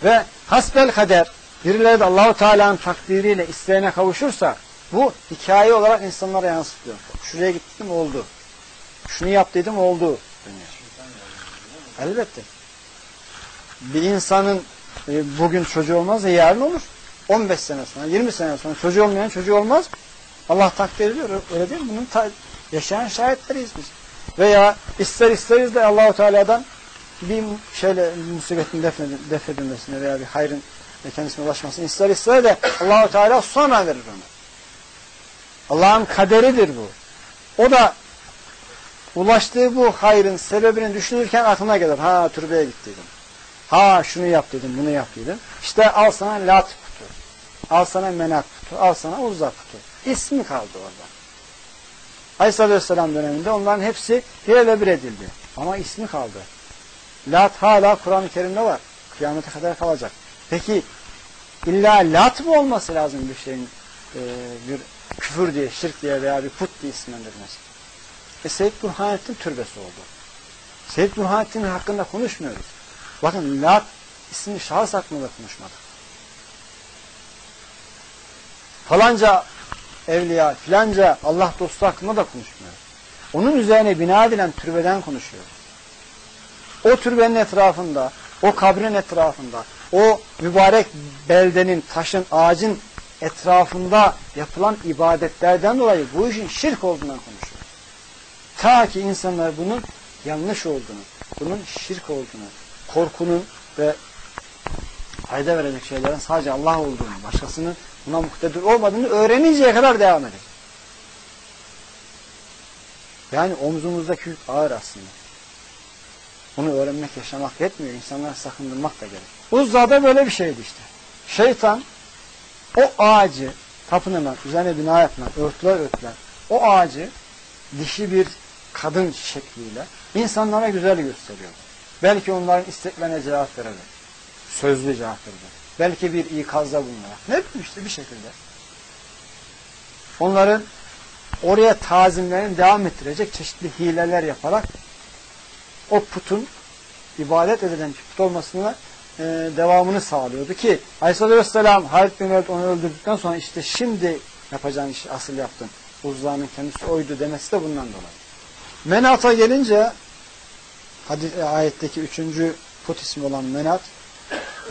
Ve hasbel kader birileri de Allahu Teala'nın takdiriyle isteğine kavuşursa bu hikaye olarak insanlara yansıtıyor. Şuraya gittim oldu. Şunu yaptıydım oldu deniyor. Elbette. Bir insanın e, bugün çocuğu olmaz da yarın olur. 15 sene sonra, 20 sene sonra çocuğu olmayan çocuğu olmaz. Allah takdir ediyor. Öyle değil mi? Bunun yaşayan şahitleriyiz biz. Veya ister isteriz de Allahu Teala'dan bir şeyle musibetin defnedin, defnedilmesine veya bir hayrın kendisine ulaşmasını ister ister de Allahu Teala sonra verir onu. Allah'ın kaderidir bu. O da ulaştığı bu hayrın sebebini düşünürken aklına gelir. Ha türbeye gittiydim. Ha şunu yaptıydım, bunu yaptıydım. İşte al sana lat. Al sana menat kutu. Al sana uzak kutu. İsmi kaldı orada. Aleyhisselatü Vesselam döneminde onların hepsi yerle bir edildi. Ama ismi kaldı. Lat hala Kur'an-ı Kerim'de var. Kıyamete kadar kalacak. Peki illa lat mı olması lazım bir şeyin e, bir küfür diye, şirk diye veya bir put diye isimlendirmesi? E Seyyid Burhanettin türbesi oldu. Seyyid Burhanettin hakkında konuşmuyoruz. Bakın Lat ismi şahıs hakkında konuşmadık. Falanca evliya, filanca Allah dostu hakkında da konuşmuyoruz. Onun üzerine bina edilen türbeden konuşuyoruz. O türbenin etrafında, o kabrin etrafında, o mübarek beldenin, taşın, ağacın etrafında yapılan ibadetlerden dolayı bu işin şirk olduğundan konuşuyoruz. Ta ki insanlar bunun yanlış olduğunu, bunun şirk olduğunu, korkunun ve fayda verecek şeylerin sadece Allah olduğunu, başkasının buna muktedir olmadığını öğreninceye kadar devam edecek. Yani omzumuzdaki yük ağır aslında. Bunu öğrenmek, yaşamak yetmiyor. İnsanları sakındırmak da gerek. Uzza'da böyle bir şeydi işte. Şeytan o ağacı tapınılan, üzerine bina yapılan, örtüler örtülen o ağacı dişi bir kadın şekliyle insanlara güzel gösteriyor. Belki onların isteklerine cevap verebilir. Sözlü cevap verebilir. Belki bir ikazda bulunarak. Ne işte bir şekilde. Onların oraya tazimlerini devam ettirecek çeşitli hileler yaparak o putun ibadet edilen put olmasına e, devamını sağlıyordu ki Aleyhisselatü Vesselam Halid bin Velid onu öldürdükten sonra işte şimdi yapacağın işi asıl yaptın. Uzza'nın kendisi oydu demesi de bundan dolayı. Menat'a gelince hadis, e, ayetteki üçüncü put ismi olan Menat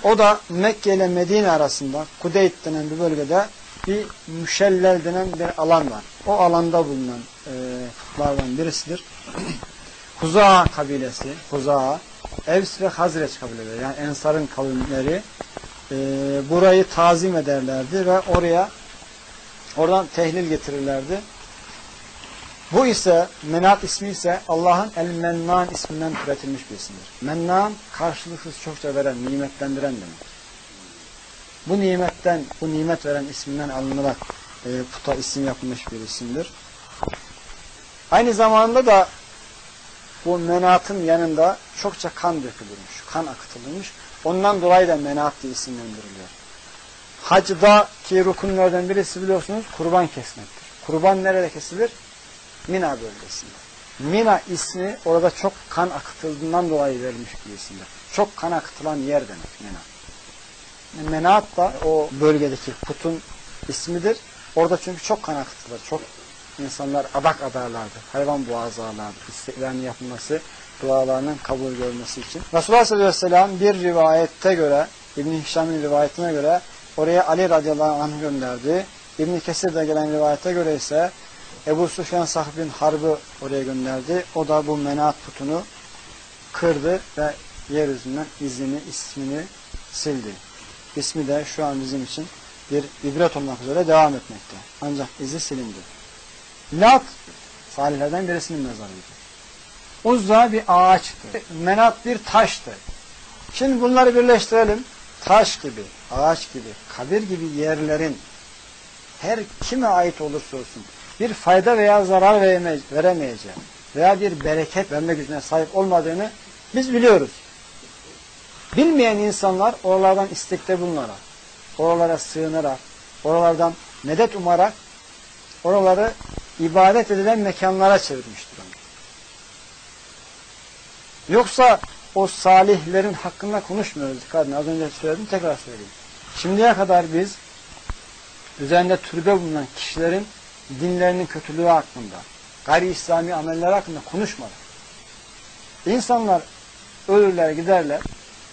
o da Mekke ile Medine arasında Kudeyt denen bir bölgede bir müşellel denen bir alan var. O alanda bulunan e, birisidir. Huza kabilesi, Huza, Evs ve Hazreç kabileleri yani Ensar'ın kavimleri e, burayı tazim ederlerdi ve oraya oradan tehlil getirirlerdi. Bu ise, Menat ismi ise Allah'ın El-Mennan isminden türetilmiş bir isimdir. Mennan, karşılıksız çokça veren, nimetlendiren demek. Bu nimetten, bu nimet veren isminden alınarak e, puta isim yapılmış bir isimdir. Aynı zamanda da bu menatın yanında çokça kan dökülürmüş, kan akıtılmış. Ondan dolayı da menat diye isimlendiriliyor. Hacdaki rukunlardan birisi biliyorsunuz kurban kesmektir. Kurban nerede kesilir? Mina bölgesinde. Mina ismi orada çok kan akıtıldığından dolayı verilmiş bir isimdir. Çok kan akıtılan yer demek Mina. Menat da o bölgedeki putun ismidir. Orada çünkü çok kan akıtılır. Çok insanlar adak adarlardı. Hayvan boğazlarlardı. İstiklalin yapılması, dualarının kabul görmesi için. Resulullah sallallahu aleyhi ve sellem bir rivayette göre, İbn-i Hişam'ın rivayetine göre oraya Ali radıyallahu anh gönderdi. İbn-i Kesir'de gelen rivayete göre ise Ebu Sufyan sahibin harbı oraya gönderdi. O da bu menat putunu kırdı ve yeryüzünden izini, ismini sildi. İsmi de şu an bizim için bir ibret olmak üzere devam etmekte. Ancak izi silindi. Lat, salihlerden birisinin mezarıydı. Uzza bir ağaçtı. Menat bir taştı. Şimdi bunları birleştirelim. Taş gibi, ağaç gibi, kabir gibi yerlerin her kime ait olursa olsun bir fayda veya zarar veremeyeceği veya bir bereket verme gücüne sahip olmadığını biz biliyoruz. Bilmeyen insanlar oralardan istekte bulunarak, oralara sığınarak, oralardan medet umarak oraları ibadet edilen mekanlara çevirmiştir onu. Yoksa o salihlerin hakkında konuşmuyoruz. Dikkat. Az önce söyledim. Tekrar söyleyeyim. Şimdiye kadar biz üzerinde türbe bulunan kişilerin dinlerinin kötülüğü hakkında, gayri İslami ameller hakkında konuşmadık. İnsanlar ölürler giderler,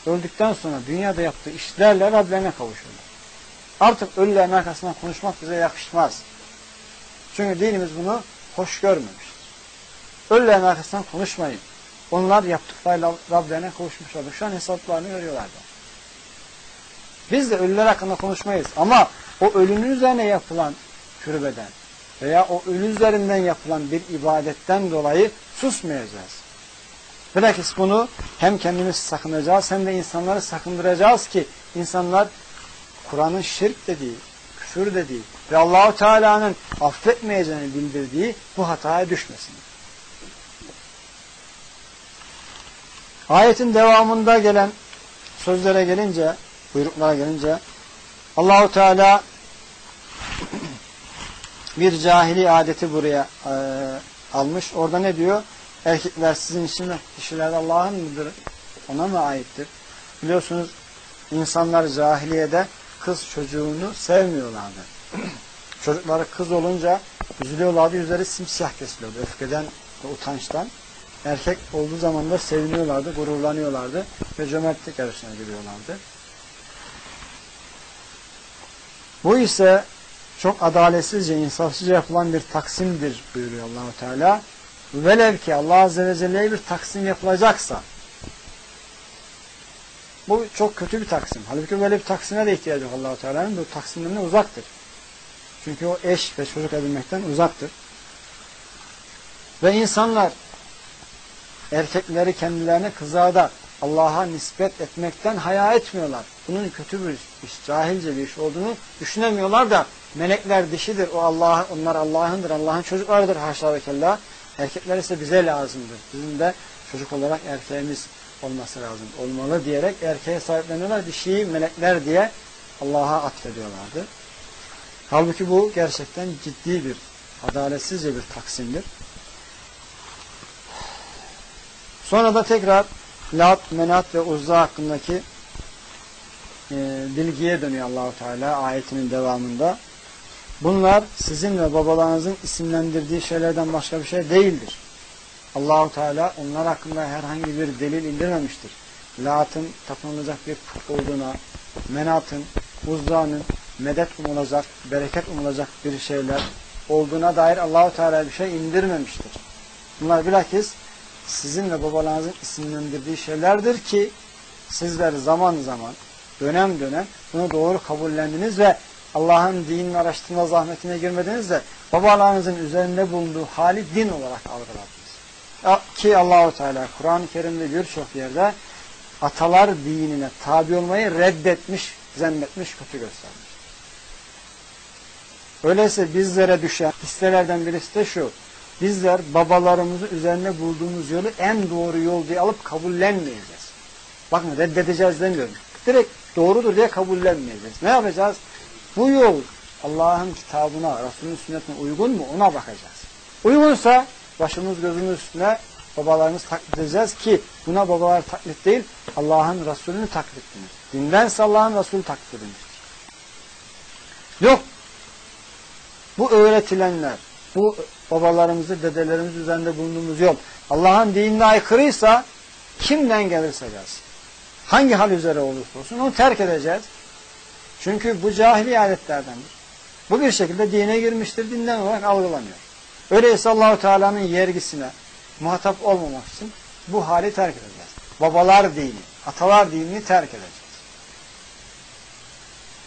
öldükten sonra dünyada yaptığı işlerle Rablerine kavuşurlar. Artık ölülerin arkasından konuşmak bize yakışmaz. Çünkü dinimiz bunu hoş görmemiştir. Ölülerin arkasından konuşmayın. Onlar yaptıklarıyla Rablerine kavuşmuşlardır. Şu an hesaplarını görüyorlardı. Biz de ölüler hakkında konuşmayız. Ama o ölünün üzerine yapılan türbeden veya o ölü üzerinden yapılan bir ibadetten dolayı susmayacağız. Bilakis bunu hem kendimiz sakınacağız hem de insanları sakındıracağız ki insanlar Kur'an'ın şirk dediği, küfür dediği ve Allahu Teala'nın affetmeyeceğini bildirdiği bu hataya düşmesin. Ayetin devamında gelen sözlere gelince, buyruklara gelince Allahu Teala bir cahili adeti buraya e, almış. Orada ne diyor? Erkekler sizin için mi? Dişiler Allah'ın mıdır? Ona mı aittir? Biliyorsunuz insanlar cahiliyede kız çocuğunu sevmiyorlardı. Çocukları kız olunca üzülüyorlardı. Yüzleri simsiyah kesiliyordu. Öfkeden ve utançtan. Erkek olduğu zaman da seviniyorlardı, gururlanıyorlardı ve cömertlik yarışına giriyorlardı. Bu ise çok adaletsizce, insafsızca yapılan bir taksimdir buyuruyor Allahu Teala. Velev ki Allah Azze ve Celle'ye bir taksim yapılacaksa bu çok kötü bir taksim. Halbuki böyle bir taksime de ihtiyacı yok Allah-u Teala'nın. Bu taksimden uzaktır. Çünkü o eş ve çocuk edinmekten uzaktır. Ve insanlar erkekleri kendilerine kızada Allah'a nispet etmekten haya etmiyorlar. Bunun kötü bir iş, cahilce bir iş olduğunu düşünemiyorlar da melekler dişidir. O Allah, onlar Allah'ındır, Allah'ın çocuklarıdır haşa ve kella. Erkekler ise bize lazımdır. Bizim de çocuk olarak erkeğimiz olması lazım. Olmalı diyerek erkeğe sahipleniyorlar. Dişiyi melekler diye Allah'a atfediyorlardı. Halbuki bu gerçekten ciddi bir, adaletsizce bir taksimdir. Sonra da tekrar Lat, Menat ve Uzza hakkındaki e, bilgiye dönüyor Allahu Teala ayetinin devamında. Bunlar sizin ve babalarınızın isimlendirdiği şeylerden başka bir şey değildir. Allahu Teala onlar hakkında herhangi bir delil indirmemiştir. Lat'ın tapınılacak bir put olduğuna, Menat'ın, Uzza'nın medet umulacak, bereket umulacak bir şeyler olduğuna dair Allahu Teala bir şey indirmemiştir. Bunlar bilakis sizin ve babalarınızın isimlendirdiği şeylerdir ki sizler zaman zaman, dönem dönem bunu doğru kabullendiniz ve Allah'ın dinini araştırma zahmetine girmediniz de babalarınızın üzerinde bulunduğu hali din olarak algıladınız. Ki Allahu Teala Kur'an-ı Kerim'de birçok yerde atalar dinine tabi olmayı reddetmiş, zemmetmiş, kötü göstermiş. Öyleyse bizlere düşen hisselerden birisi de şu. bizler babalarımızı üzerine bulduğumuz yolu en doğru yol diye alıp kabullenmeyeceğiz. Bakın reddedeceğiz demiyorum. Direkt doğrudur diye kabullenmeyeceğiz. Ne yapacağız? Bu yol Allah'ın kitabına, Resulünün sünnetine uygun mu ona bakacağız. Uygunsa başımız gözümüz üstüne babalarımızı taklit edeceğiz ki buna babalar taklit değil Allah'ın Resulünü taklit ediniz. Dindense Allah'ın Resulü taklit edilmiştir. Yok. Bu öğretilenler, bu babalarımızı, dedelerimiz üzerinde bulunduğumuz yol Allah'ın dinine aykırıysa kimden gelirse gelsin. Hangi hal üzere olursa olsun onu terk edeceğiz. Çünkü bu cahili adetlerdendir. Bu bir şekilde dine girmiştir, dinden olarak algılanıyor. Öyleyse Allahu Teala'nın yergisine muhatap olmamak için bu hali terk edeceğiz. Babalar dini, atalar dinini terk edeceğiz.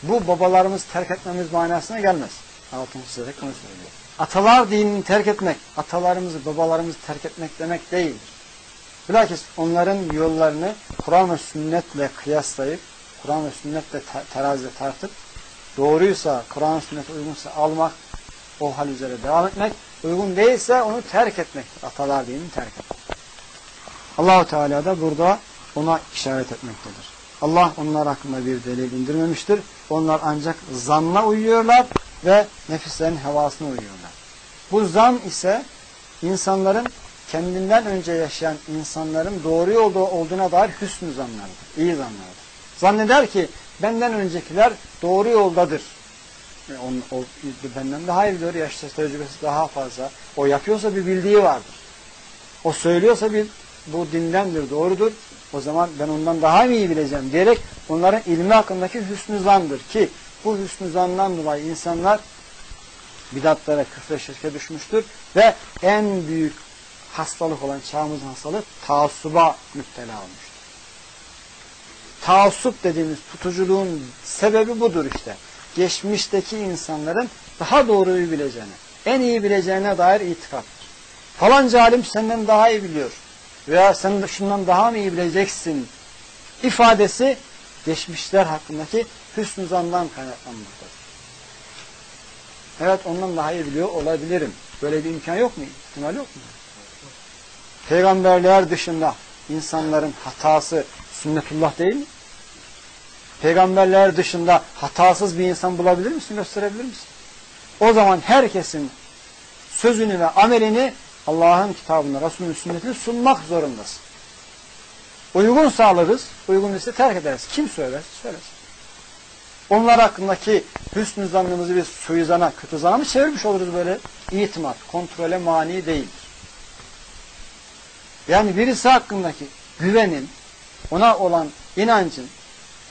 Bu babalarımız terk etmemiz manasına gelmez. Altın çizerek bunu söylüyor. Atalar dinini terk etmek, atalarımızı, babalarımızı terk etmek demek değildir. Bilakis onların yollarını Kur'an ve sünnetle kıyaslayıp, Kur'an ve sünnetle terazide tartıp, doğruysa, Kur'an sünnete uygunsa almak, o hal üzere devam etmek, uygun değilse onu terk etmek. Atalar dinini terk etmek. Allahu Teala da burada ona işaret etmektedir. Allah onlar hakkında bir delil indirmemiştir. Onlar ancak zanla uyuyorlar ve nefislerin hevasına uyuyorlar. Bu zan ise insanların kendinden önce yaşayan insanların doğru yolda olduğuna dair hüsnü zanlarıdır. iyi zanlarıdır. Zanneder ki benden öncekiler doğru yoldadır. E, o, o benden daha iyi biliyor, yaşta tecrübesi daha fazla. O yapıyorsa bir bildiği vardır. O söylüyorsa bir bu dindendir, doğrudur. O zaman ben ondan daha iyi bileceğim diyerek onların ilmi hakkındaki hüsnü zandır ki bu hüsnü zandan dolayı insanlar bidatlara, küfre, şirke düşmüştür ve en büyük hastalık olan çağımızın hastalığı taassuba müptela olmuştur. Taassup dediğimiz tutuculuğun sebebi budur işte. Geçmişteki insanların daha doğruyu bileceğine, en iyi bileceğine dair itikattır. Falanca alim senden daha iyi biliyor veya sen şundan daha mı iyi bileceksin ifadesi geçmişler hakkındaki hüsnü zandan kaynaklanmaktadır. Evet ondan daha iyi biliyor olabilirim. Böyle bir imkan yok mu? İhtimal yok mu? Peygamberler dışında insanların hatası sünnetullah değil mi? Peygamberler dışında hatasız bir insan bulabilir misin? Gösterebilir misin? O zaman herkesin sözünü ve amelini Allah'ın kitabını, Resulünün sünnetini sunmak zorundasın. Uygun sağlarız, uygun ise terk ederiz. Kim söyler? Söylesin. Onlar hakkındaki hüsnü zannımızı biz suizana, kötü zana mı çevirmiş oluruz böyle? İtimat, kontrole mani değildir. Yani birisi hakkındaki güvenin, ona olan inancın,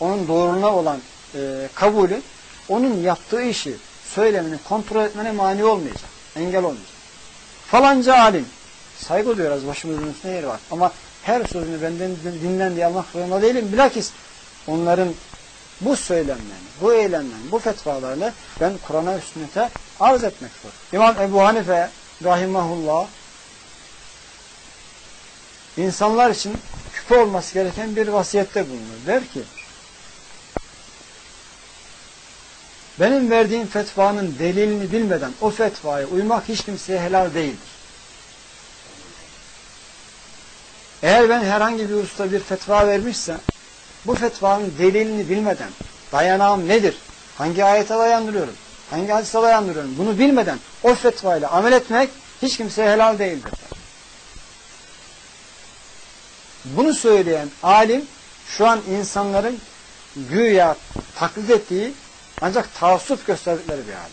onun doğruluğuna olan e, kabulü, onun yaptığı işi, söylemini kontrol etmene mani olmayacak, engel olmayacak. Falanca alim, saygı duyuyoruz başımızın üstüne yeri var. Ama her sözünü benden dinlen diye almak zorunda değilim. Bilakis onların bu söylemlerini, bu eylemlerini, bu fetvalarını ben Kur'an'a ve arz etmek zor. İmam Ebu Hanife rahimahullah insanlar için küpe olması gereken bir vasiyette bulunur. Der ki benim verdiğim fetvanın delilini bilmeden o fetvaya uymak hiç kimseye helal değildir. Eğer ben herhangi bir usta bir fetva vermişsem bu fetvanın delilini bilmeden dayanağım nedir? Hangi ayete dayandırıyorum? Hangi hadise dayandırıyorum? Bunu bilmeden o fetvayla amel etmek hiç kimseye helal değildir. Bunu söyleyen alim şu an insanların güya taklit ettiği ancak taassup gösterdikleri bir alim.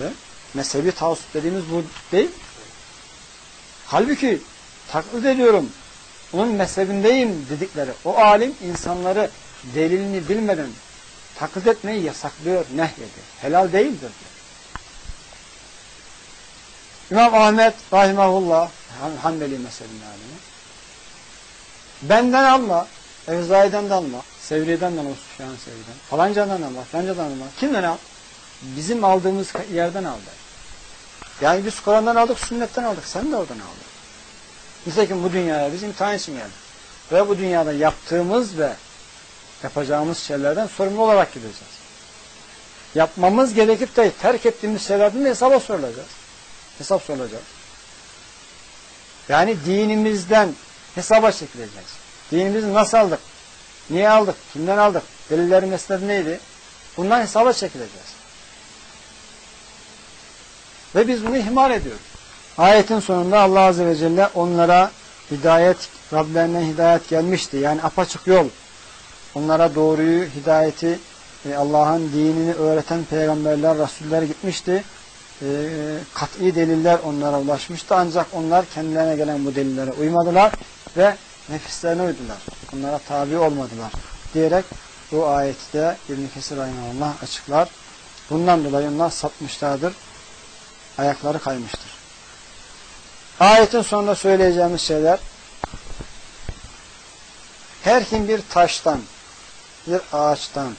Ve mezhebi taassup dediğimiz bu değil. Halbuki taklit ediyorum, onun mezhebindeyim dedikleri o alim insanları delilini bilmeden taklit etmeyi yasaklıyor, nehyediyor. Helal değildir diyor. İmam Ahmet Rahimahullah Hanbeli mezhebinin alimi benden alma, Evzai'den de alma, Sevri'den de alma, Süfyan Sevri'den, falancadan alma, falancadan alma. Kimden al? Bizim aldığımız yerden aldı. Yani biz Kur'an'dan aldık, sünnetten aldık. Sen de oradan aldın. Nitekim bu dünyaya biz imtihan için geldik. Ve bu dünyada yaptığımız ve yapacağımız şeylerden sorumlu olarak gideceğiz. Yapmamız gerekip de terk ettiğimiz şeylerden de hesaba sorulacağız. Hesap sorulacak. Yani dinimizden hesaba çekileceğiz. Dinimizi nasıl aldık? Niye aldık? Kimden aldık? Delillerin mesnedi neydi? Bundan hesaba çekileceğiz. Ve biz bunu ihmal ediyoruz. Ayetin sonunda Allah Azze ve Celle onlara hidayet, Rablerinden hidayet gelmişti. Yani apaçık yol. Onlara doğruyu, hidayeti, e, Allah'ın dinini öğreten peygamberler, rasuller gitmişti. E, kat'i deliller onlara ulaşmıştı. Ancak onlar kendilerine gelen bu delillere uymadılar ve nefislerine uydular. Onlara tabi olmadılar. Diyerek bu ayeti de İbn Kesir Allah açıklar. Bundan dolayı onlar sapmışlardır. Ayakları kaymıştır. Ayetin sonunda söyleyeceğimiz şeyler her kim bir taştan, bir ağaçtan,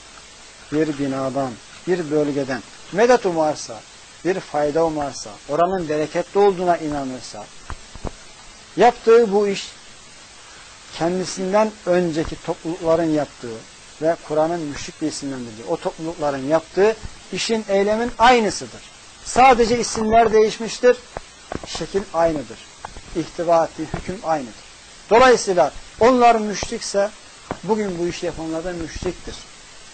bir binadan, bir bölgeden medet umarsa, bir fayda umarsa, oranın bereketli olduğuna inanırsa, yaptığı bu iş kendisinden önceki toplulukların yaptığı ve Kur'an'ın müşrik diye isimlendirdiği o toplulukların yaptığı işin, eylemin aynısıdır. Sadece isimler değişmiştir, şekil aynıdır. İhtiva ettiği hüküm aynıdır. Dolayısıyla onlar müşrikse bugün bu işi yapanlar da müşriktir.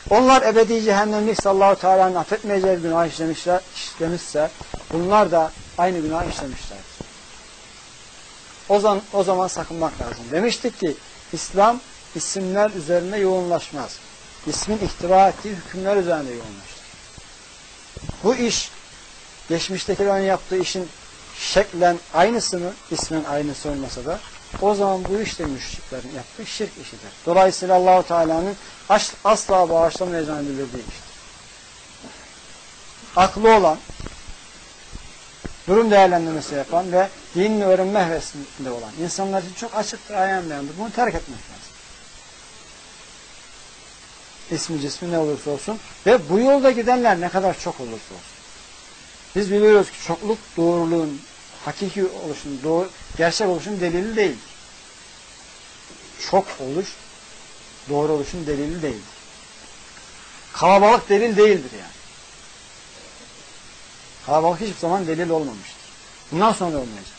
Onlar ebedi cehennemlik Allahu Teala'nın affetmeyeceği günah işlemişler, işlemişse bunlar da aynı günah işlemişlerdir. O zaman, o zaman sakınmak lazım. Demiştik ki İslam isimler üzerinde yoğunlaşmaz. İsmin ihtiva ettiği hükümler üzerinde yoğunlaşır. Bu iş geçmiştekilerin yaptığı işin şeklen aynısı mı? İsmin aynısı olmasa da o zaman bu iş de müşriklerin yaptığı şirk işidir. Dolayısıyla Allahu Teala'nın asla bağışlamayacağını bildirdiği iştir. Aklı olan, durum değerlendirmesi yapan ve dinini öğrenme hevesinde olan insanlar için çok açıktır, beyandır. Bunu terk etmek lazım. İsmi cismi ne olursa olsun ve bu yolda gidenler ne kadar çok olursa olsun. Biz biliyoruz ki çokluk doğruluğun hakiki oluşun, doğru, gerçek oluşun delili değildir. Çok oluş doğru oluşun delili değildir. Kalabalık delil değildir yani. Kalabalık hiçbir zaman delil olmamıştır. Bundan sonra olmayacak.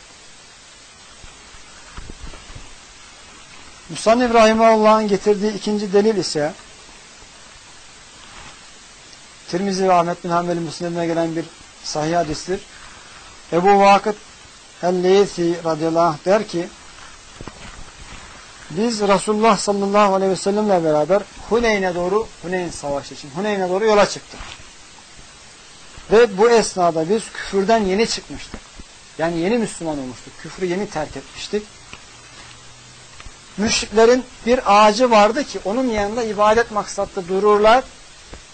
Musanif Rahimahullah'ın getirdiği ikinci delil ise Tirmizi ve Ahmet bin Hanbel'in Müslim'e gelen bir sahih hadistir. Ebu Vakıt El-Leysi radıyallahu anh der ki biz Resulullah sallallahu aleyhi ve sellemle beraber Huneyn'e doğru Huneyn savaşı için Huneyn'e doğru yola çıktık. Ve bu esnada biz küfürden yeni çıkmıştık. Yani yeni Müslüman olmuştuk. Küfrü yeni terk etmiştik. Müşriklerin bir ağacı vardı ki onun yanında ibadet maksatlı dururlar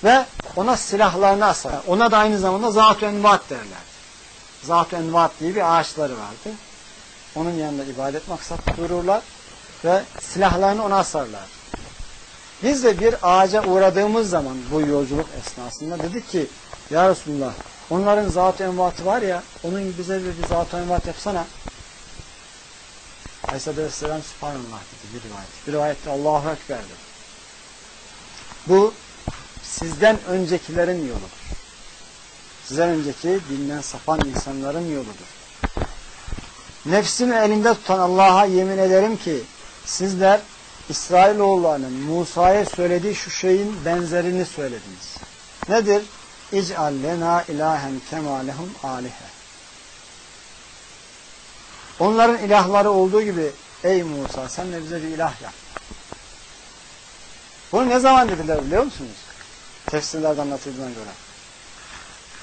ve ona silahlarını asar. Ona da aynı zamanda zat-ı envat derler. Zat-ı envat diye bir ağaçları vardı. Onun yanında ibadet maksatlı dururlar ve silahlarını ona asarlar. Biz de bir ağaca uğradığımız zaman bu yolculuk esnasında dedik ki Ya Resulullah onların zat-ı envatı var ya onun bize bir zat-ı envat yapsana. Aleyhisselatü Vesselam Subhanallah dedi bir rivayet. Bir rivayette Allahu Ekber dedi. Bu sizden öncekilerin yoludur. Sizden önceki dinden sapan insanların yoludur. Nefsimi elinde tutan Allah'a yemin ederim ki sizler İsrailoğullarının Musa'ya söylediği şu şeyin benzerini söylediniz. Nedir? İc'al lena ilahen kemalehum alihe. Onların ilahları olduğu gibi ey Musa sen de bize bir ilah yap. Bunu ne zaman dediler biliyor musunuz? Tefsirlerde anlatıldığına göre.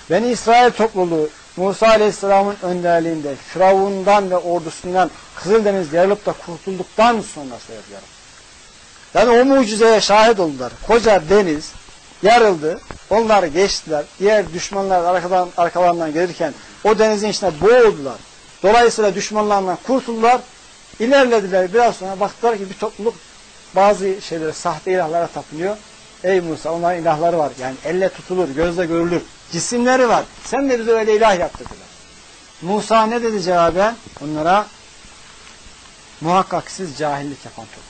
Beni İsrail topluluğu Musa Aleyhisselam'ın önderliğinde Firavun'dan ve ordusundan Kızıldeniz yarılıp da kurtulduktan sonra söylüyorum. Yani o mucizeye şahit oldular. Koca deniz yarıldı. Onlar geçtiler. Diğer düşmanlar arkadan, arkalarından gelirken o denizin içine boğuldular. Dolayısıyla düşmanlarından kurtuldular. İlerlediler. Biraz sonra baktılar ki bir topluluk bazı şeylere, sahte ilahlara tapınıyor. Ey Musa onların ilahları var. Yani elle tutulur, gözle görülür. Cisimleri var. Sen de bize öyle ilah yap. Musa ne dedi cevaben? Onlara muhakkak siz cahillik yapan topluluk.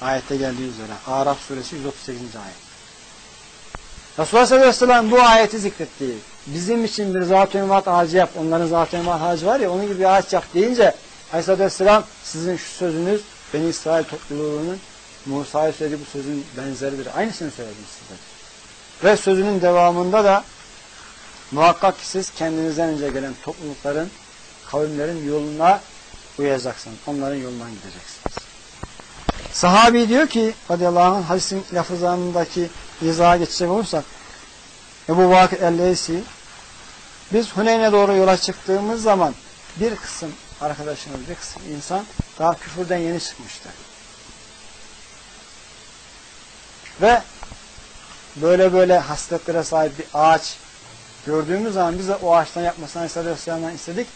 Ayette geldiği üzere. Araf suresi 138. ayet. Resulullah sallallahu aleyhi ve bu ayeti zikretti. Bizim için bir zat-ı ağacı yap. Onların zat-ı ağacı var ya onun gibi bir ağaç yap deyince Aleyhisselatü Vesselam sizin şu sözünüz Beni İsrail topluluğunun Musa'ya söylediği bu sözün benzeridir. Aynısını söyledim size. Ve sözünün devamında da muhakkak ki siz kendinizden önce gelen toplulukların, kavimlerin yoluna uyacaksınız. Onların yolundan gideceksiniz. Sahabi diyor ki radıyallahu anh hadisin lafızlarındaki izaha geçecek olursak Ebu Vakit el-Leysi biz Huneyn'e doğru yola çıktığımız zaman bir kısım arkadaşımız, bir kısım insan daha küfürden yeni çıkmıştı. Ve böyle böyle hasletlere sahip bir ağaç gördüğümüz zaman biz de o ağaçtan yapmasını Aleyhisselam'dan istedik.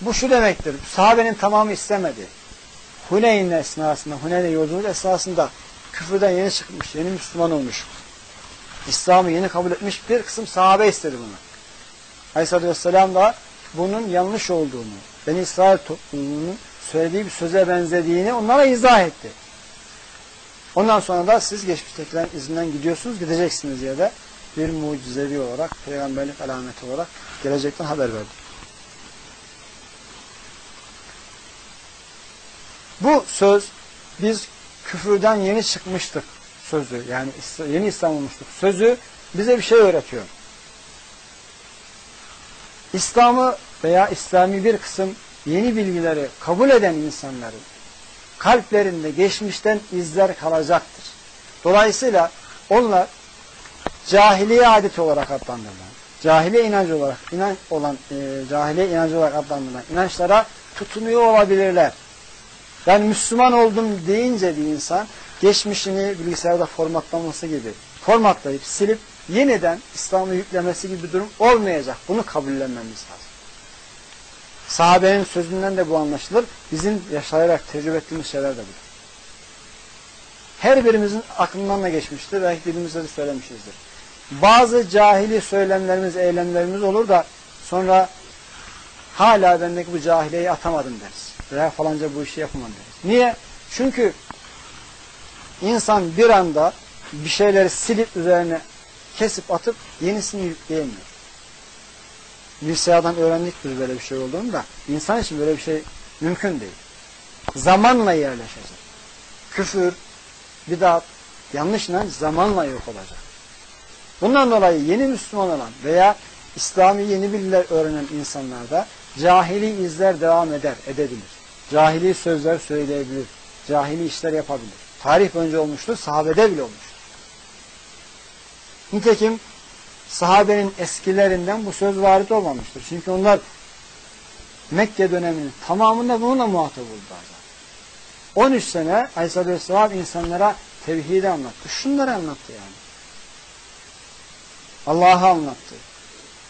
Bu şu demektir. Sahabenin tamamı istemedi. Huneyn esnasında, Huneyn yolculuğu esnasında küfürden yeni çıkmış, yeni Müslüman olmuş. İslam'ı yeni kabul etmiş bir kısım sahabe istedi bunu. Aleyhisselatü Vesselam da bunun yanlış olduğunu, Beni İsrail topluluğunun söylediği bir söze benzediğini onlara izah etti. Ondan sonra da siz geçmiştekilerin izinden gidiyorsunuz, gideceksiniz diye de bir mucizevi olarak, peygamberlik alameti olarak gelecekten haber verdi. Bu söz biz küfürden yeni çıkmıştık sözü yani yeni İslam olmuştuk sözü bize bir şey öğretiyor. İslam'ı veya İslami bir kısım yeni bilgileri kabul eden insanların kalplerinde geçmişten izler kalacaktır. Dolayısıyla onlar cahiliye adeti olarak adlandırılan, cahiliye inancı olarak inan olan e, cahiliye inancı olarak adlandırılan inançlara tutunuyor olabilirler. Ben Müslüman oldum deyince bir insan geçmişini bilgisayarda formatlaması gibi formatlayıp silip yeniden İslam'ı yüklemesi gibi bir durum olmayacak. Bunu kabullenmemiz lazım. Sahabenin sözünden de bu anlaşılır. Bizim yaşayarak tecrübe ettiğimiz şeyler de bu. Her birimizin aklından da geçmiştir. Belki dilimize de söylemişizdir. Bazı cahili söylemlerimiz, eylemlerimiz olur da sonra hala bendeki bu cahiliyeyi atamadım deriz. Veya falanca bu işi yapamam deriz. Niye? Çünkü insan bir anda bir şeyleri silip üzerine kesip atıp yenisini yükleyemiyor. Bilgisayardan öğrendik biz böyle bir şey olduğunu da insan için böyle bir şey mümkün değil. Zamanla yerleşecek. Küfür, bidat, yanlış inanç zamanla yok olacak. Bundan dolayı yeni Müslüman olan veya İslami yeni bilgiler öğrenen insanlarda cahili izler devam eder, edebilir. Cahili sözler söyleyebilir. Cahili işler yapabilir. Tarih önce olmuştur, sahabede bile olmuştur. Nitekim sahabenin eskilerinden bu söz varit olmamıştır. Çünkü onlar Mekke döneminin tamamında bununla muhatap oldular. 13 sene Aleyhisselatü Vesselam insanlara tevhidi anlattı. Şunları anlattı yani. Allah'ı anlattı.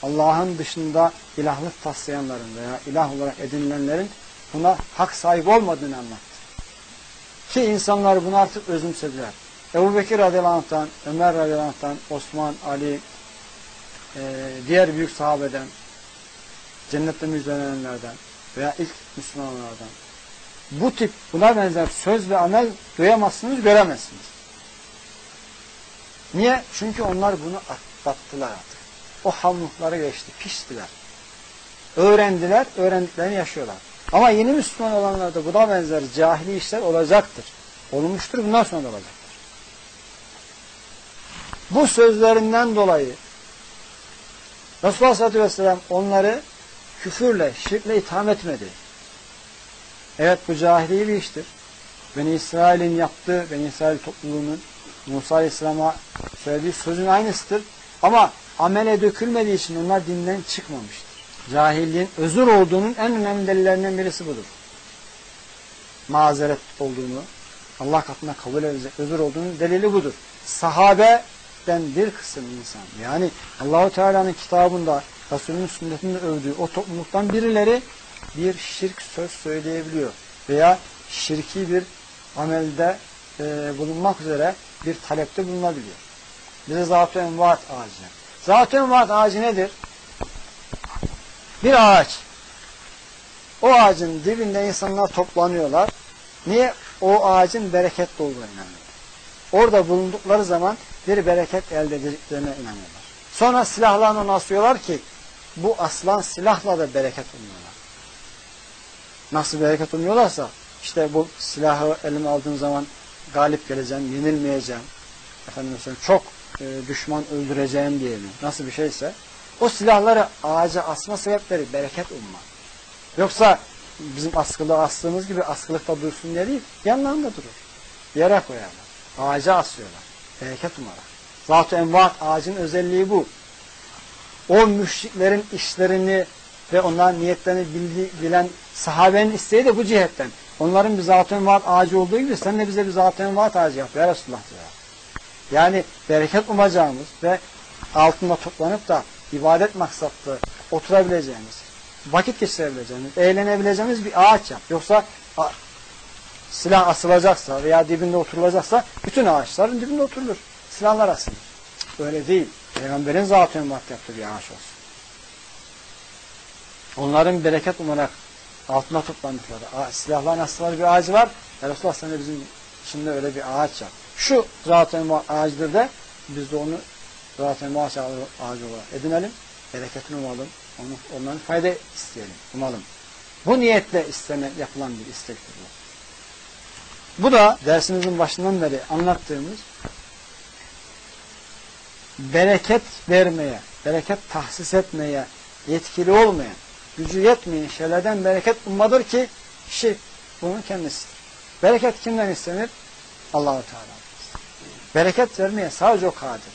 Allah'ın dışında ilahlık taslayanların veya ilah olarak edinilenlerin buna hak sahibi olmadığını anlattı. Ki insanlar bunu artık özümsediler. Ebu Bekir radıyallahu Ömer radıyallahu Osman, Ali, e, diğer büyük sahabeden, cennette müjdelenenlerden veya ilk Müslümanlardan bu tip buna benzer söz ve amel duyamazsınız, göremezsiniz. Niye? Çünkü onlar bunu atlattılar artık. O hamlukları geçti, piştiler. Öğrendiler, öğrendiklerini yaşıyorlar. Ama yeni Müslüman olanlarda buna benzer cahili işler olacaktır. Olmuştur, bundan sonra da olacaktır. Bu sözlerinden dolayı Resulullah Aleyhisselatü Vesselam onları küfürle, şirkle itham etmedi. Evet bu cahili bir iştir. Beni İsrail'in yaptığı, Beni İsrail topluluğunun Musa Aleyhisselam'a söylediği sözün aynısıdır. Ama amele dökülmediği için onlar dinden çıkmamıştır. Cahilliğin özür olduğunun en önemli delillerinden birisi budur. Mazeret olduğunu, Allah katında kabul edilecek özür olduğunun delili budur. Sahabeden bir kısım insan, yani Allahu Teala'nın kitabında, Resulünün sünnetinde övdüğü o topluluktan birileri bir şirk söz söyleyebiliyor. Veya şirki bir amelde e, bulunmak üzere bir talepte bulunabiliyor. Bize zat-ı envat ağacı. Zat-ı envat ağacı nedir? Bir ağaç. O ağacın dibinde insanlar toplanıyorlar. Niye? O ağacın bereket olduğuna inanıyor. Orada bulundukları zaman bir bereket elde edeceklerine inanıyorlar. Sonra silahlarını asıyorlar ki bu aslan silahla da bereket umuyorlar. Nasıl bereket umuyorlarsa işte bu silahı elime aldığım zaman galip geleceğim, yenilmeyeceğim. Efendim çok e, düşman öldüreceğim diye mi? Nasıl bir şeyse o silahları ağaca asma sebepleri bereket umma. Yoksa bizim askıda astığımız gibi askılıkta dursun diye değil, yanlarında durur. Yere koyarlar. Ağaca asıyorlar. Bereket umarak. Zat-ı envat ağacın özelliği bu. O müşriklerin işlerini ve onların niyetlerini bildi, bilen sahabenin isteği de bu cihetten. Onların bir zat-ı envat ağacı olduğu gibi sen de bize bir zat-ı envat ağacı yap ya Resulullah diyor. Yani bereket umacağımız ve altında toplanıp da ibadet maksatlı oturabileceğimiz, vakit geçirebileceğimiz, eğlenebileceğimiz bir ağaç yap. Yoksa silah asılacaksa veya dibinde oturulacaksa bütün ağaçların dibinde oturulur. Silahlar asılır. Öyle değil. Peygamberin zat-ı envat yaptığı bir ağaç olsun. Onların bereket umarak altına toplandıkları silahların astıkları bir ağacı var. Ya Resulullah de bizim içinde öyle bir ağaç yap. Şu zat-ı ağacıdır da biz de onu zat-ı envat ağacı olarak edinelim. Bereketini umalım. Onu, ondan fayda isteyelim. Umalım. Bu niyetle istene, yapılan bir istektir bu. Bu da dersimizin başından beri anlattığımız bereket vermeye, bereket tahsis etmeye yetkili olmayan, gücü yetmeyen şeylerden bereket ummadır ki kişi bunun kendisidir. Bereket kimden istenir? Allahu Teala. Bereket vermeye sadece o kadir.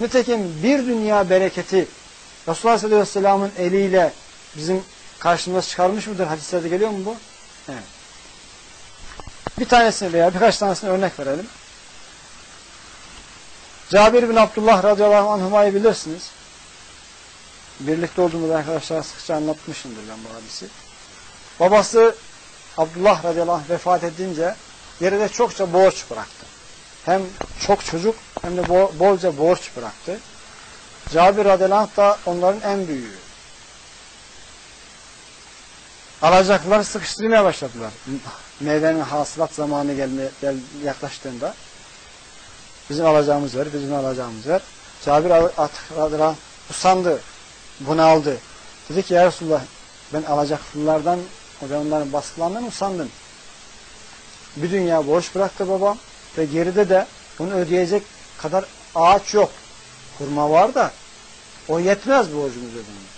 Nitekim bir dünya bereketi Resulullah sallallahu aleyhi ve sellem'in eliyle bizim karşımıza çıkarmış mıdır? Hadislerde geliyor mu bu? Evet. Bir tanesini veya birkaç tanesini örnek verelim. Cabir bin Abdullah radıyallahu anhuma'yı bilirsiniz. Birlikte olduğumuz arkadaşlar sıkça anlatmışımdır ben bu hadisi. Babası Abdullah radıyallahu anh vefat edince geride çokça borç bıraktı. Hem çok çocuk hem de bolca borç bıraktı. Cabir radıyallahu da onların en büyüğü. Alacaklar sıkıştırmaya başladılar. Meyvenin hasılat zamanı gelmeye gel, yaklaştığında bizim alacağımız var, bizim alacağımız var. Cabir radıyallahu usandı, bunaldı. Dedi ki ya Resulullah ben alacaklılardan, onların baskılarından usandım. Bir dünya borç bıraktı babam ve geride de bunu ödeyecek kadar ağaç yok. Hurma var da o yetmez borcumuzu ödemeye.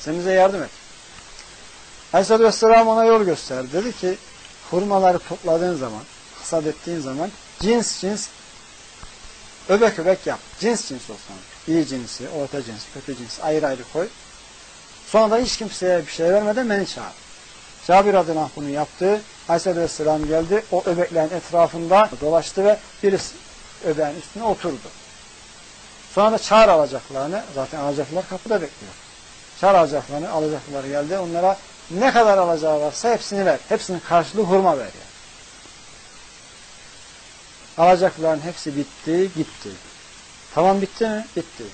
Sen bize yardım et. Aleyhisselatü Vesselam ona yol gösterdi. Dedi ki hurmaları topladığın zaman, hasat ettiğin zaman cins cins öbek öbek yap. Cins cins olsun. İyi cinsi, orta cins, kötü cins ayrı ayrı koy. Sonra da hiç kimseye bir şey vermeden beni çağır. Cabir adına bunu yaptı. Aleyhisselatü Vesselam geldi. O öbeklerin etrafında dolaştı ve birisi öbeğin üstüne oturdu. Sonra da çağır alacaklarını, zaten alacaklar kapıda bekliyor. Çağır alacaklarını, alacaklar geldi. Onlara ne kadar alacağı varsa hepsini ver. Hepsinin karşılığı hurma ver. Yani. Alacakların hepsi bitti, gitti. Tamam bitti mi? Bitti.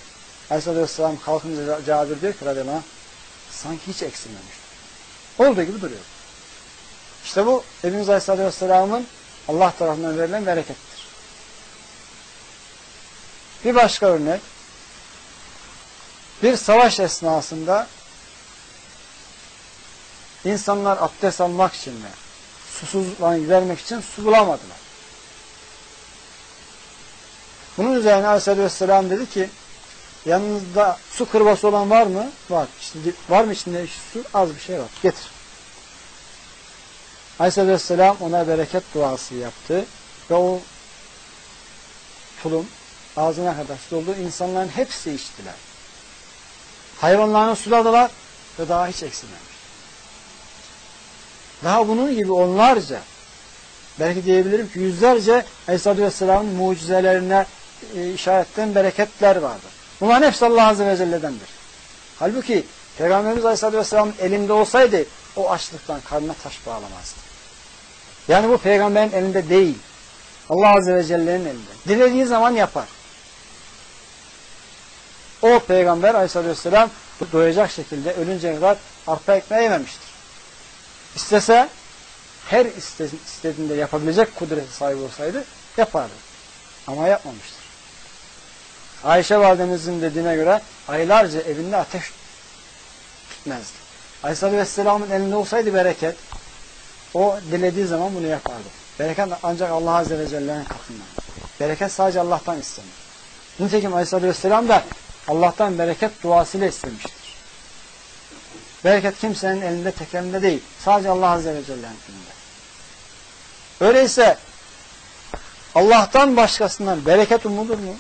Aleyhisselatü Vesselam kalkınca Cabir diyor ki radıyallahu sanki hiç eksilmemiş. Olduğu gibi duruyor. İşte bu Efendimiz Aleyhisselatü Vesselam'ın Allah tarafından verilen berekettir. Bir başka örnek. Bir savaş esnasında insanlar abdest almak için ve susuzluklarını gidermek için su bulamadılar. Bunun üzerine Aleyhisselatü Vesselam dedi ki yanınızda su kırbası olan var mı? Var. Şimdi, var mı içinde su? Az bir şey var. Getir. Aleyhisselatü Vesselam ona bereket duası yaptı ve o tulum ağzına kadar doldu. İnsanların hepsi içtiler. Hayvanlarını suladılar ve daha hiç eksilmemiş. Daha bunun gibi onlarca belki diyebilirim ki yüzlerce Aleyhisselatü Vesselam'ın mucizelerine e, işaretten bereketler vardır. Bunların hepsi Allah Azze ve Celle'dendir. Halbuki Peygamberimiz Aleyhisselatü Vesselam'ın elinde olsaydı o açlıktan karnına taş bağlamazdı. Yani bu peygamberin elinde değil. Allah Azze ve Celle'nin elinde. Dilediği zaman yapar. O peygamber Aleyhisselatü Vesselam doyacak şekilde ölünceye kadar arpa ekmeği yememiştir. İstese her istediğinde yapabilecek kudreti sahibi olsaydı yapardı. Ama yapmamıştır. Ayşe validemizin dediğine göre aylarca evinde ateş tutmazdı. Aleyhisselatü Vesselam'ın elinde olsaydı bereket o dilediği zaman bunu yapardı. Bereket ancak Allah Azze ve Celle'nin katından. Bereket sadece Allah'tan istenir. Nitekim Aleyhisselatü Vesselam da Allah'tan bereket duasıyla istemiştir. Bereket kimsenin elinde tek elinde değil. Sadece Allah Azze ve Celle'nin elinde. Öyleyse Allah'tan başkasından bereket umulur mu?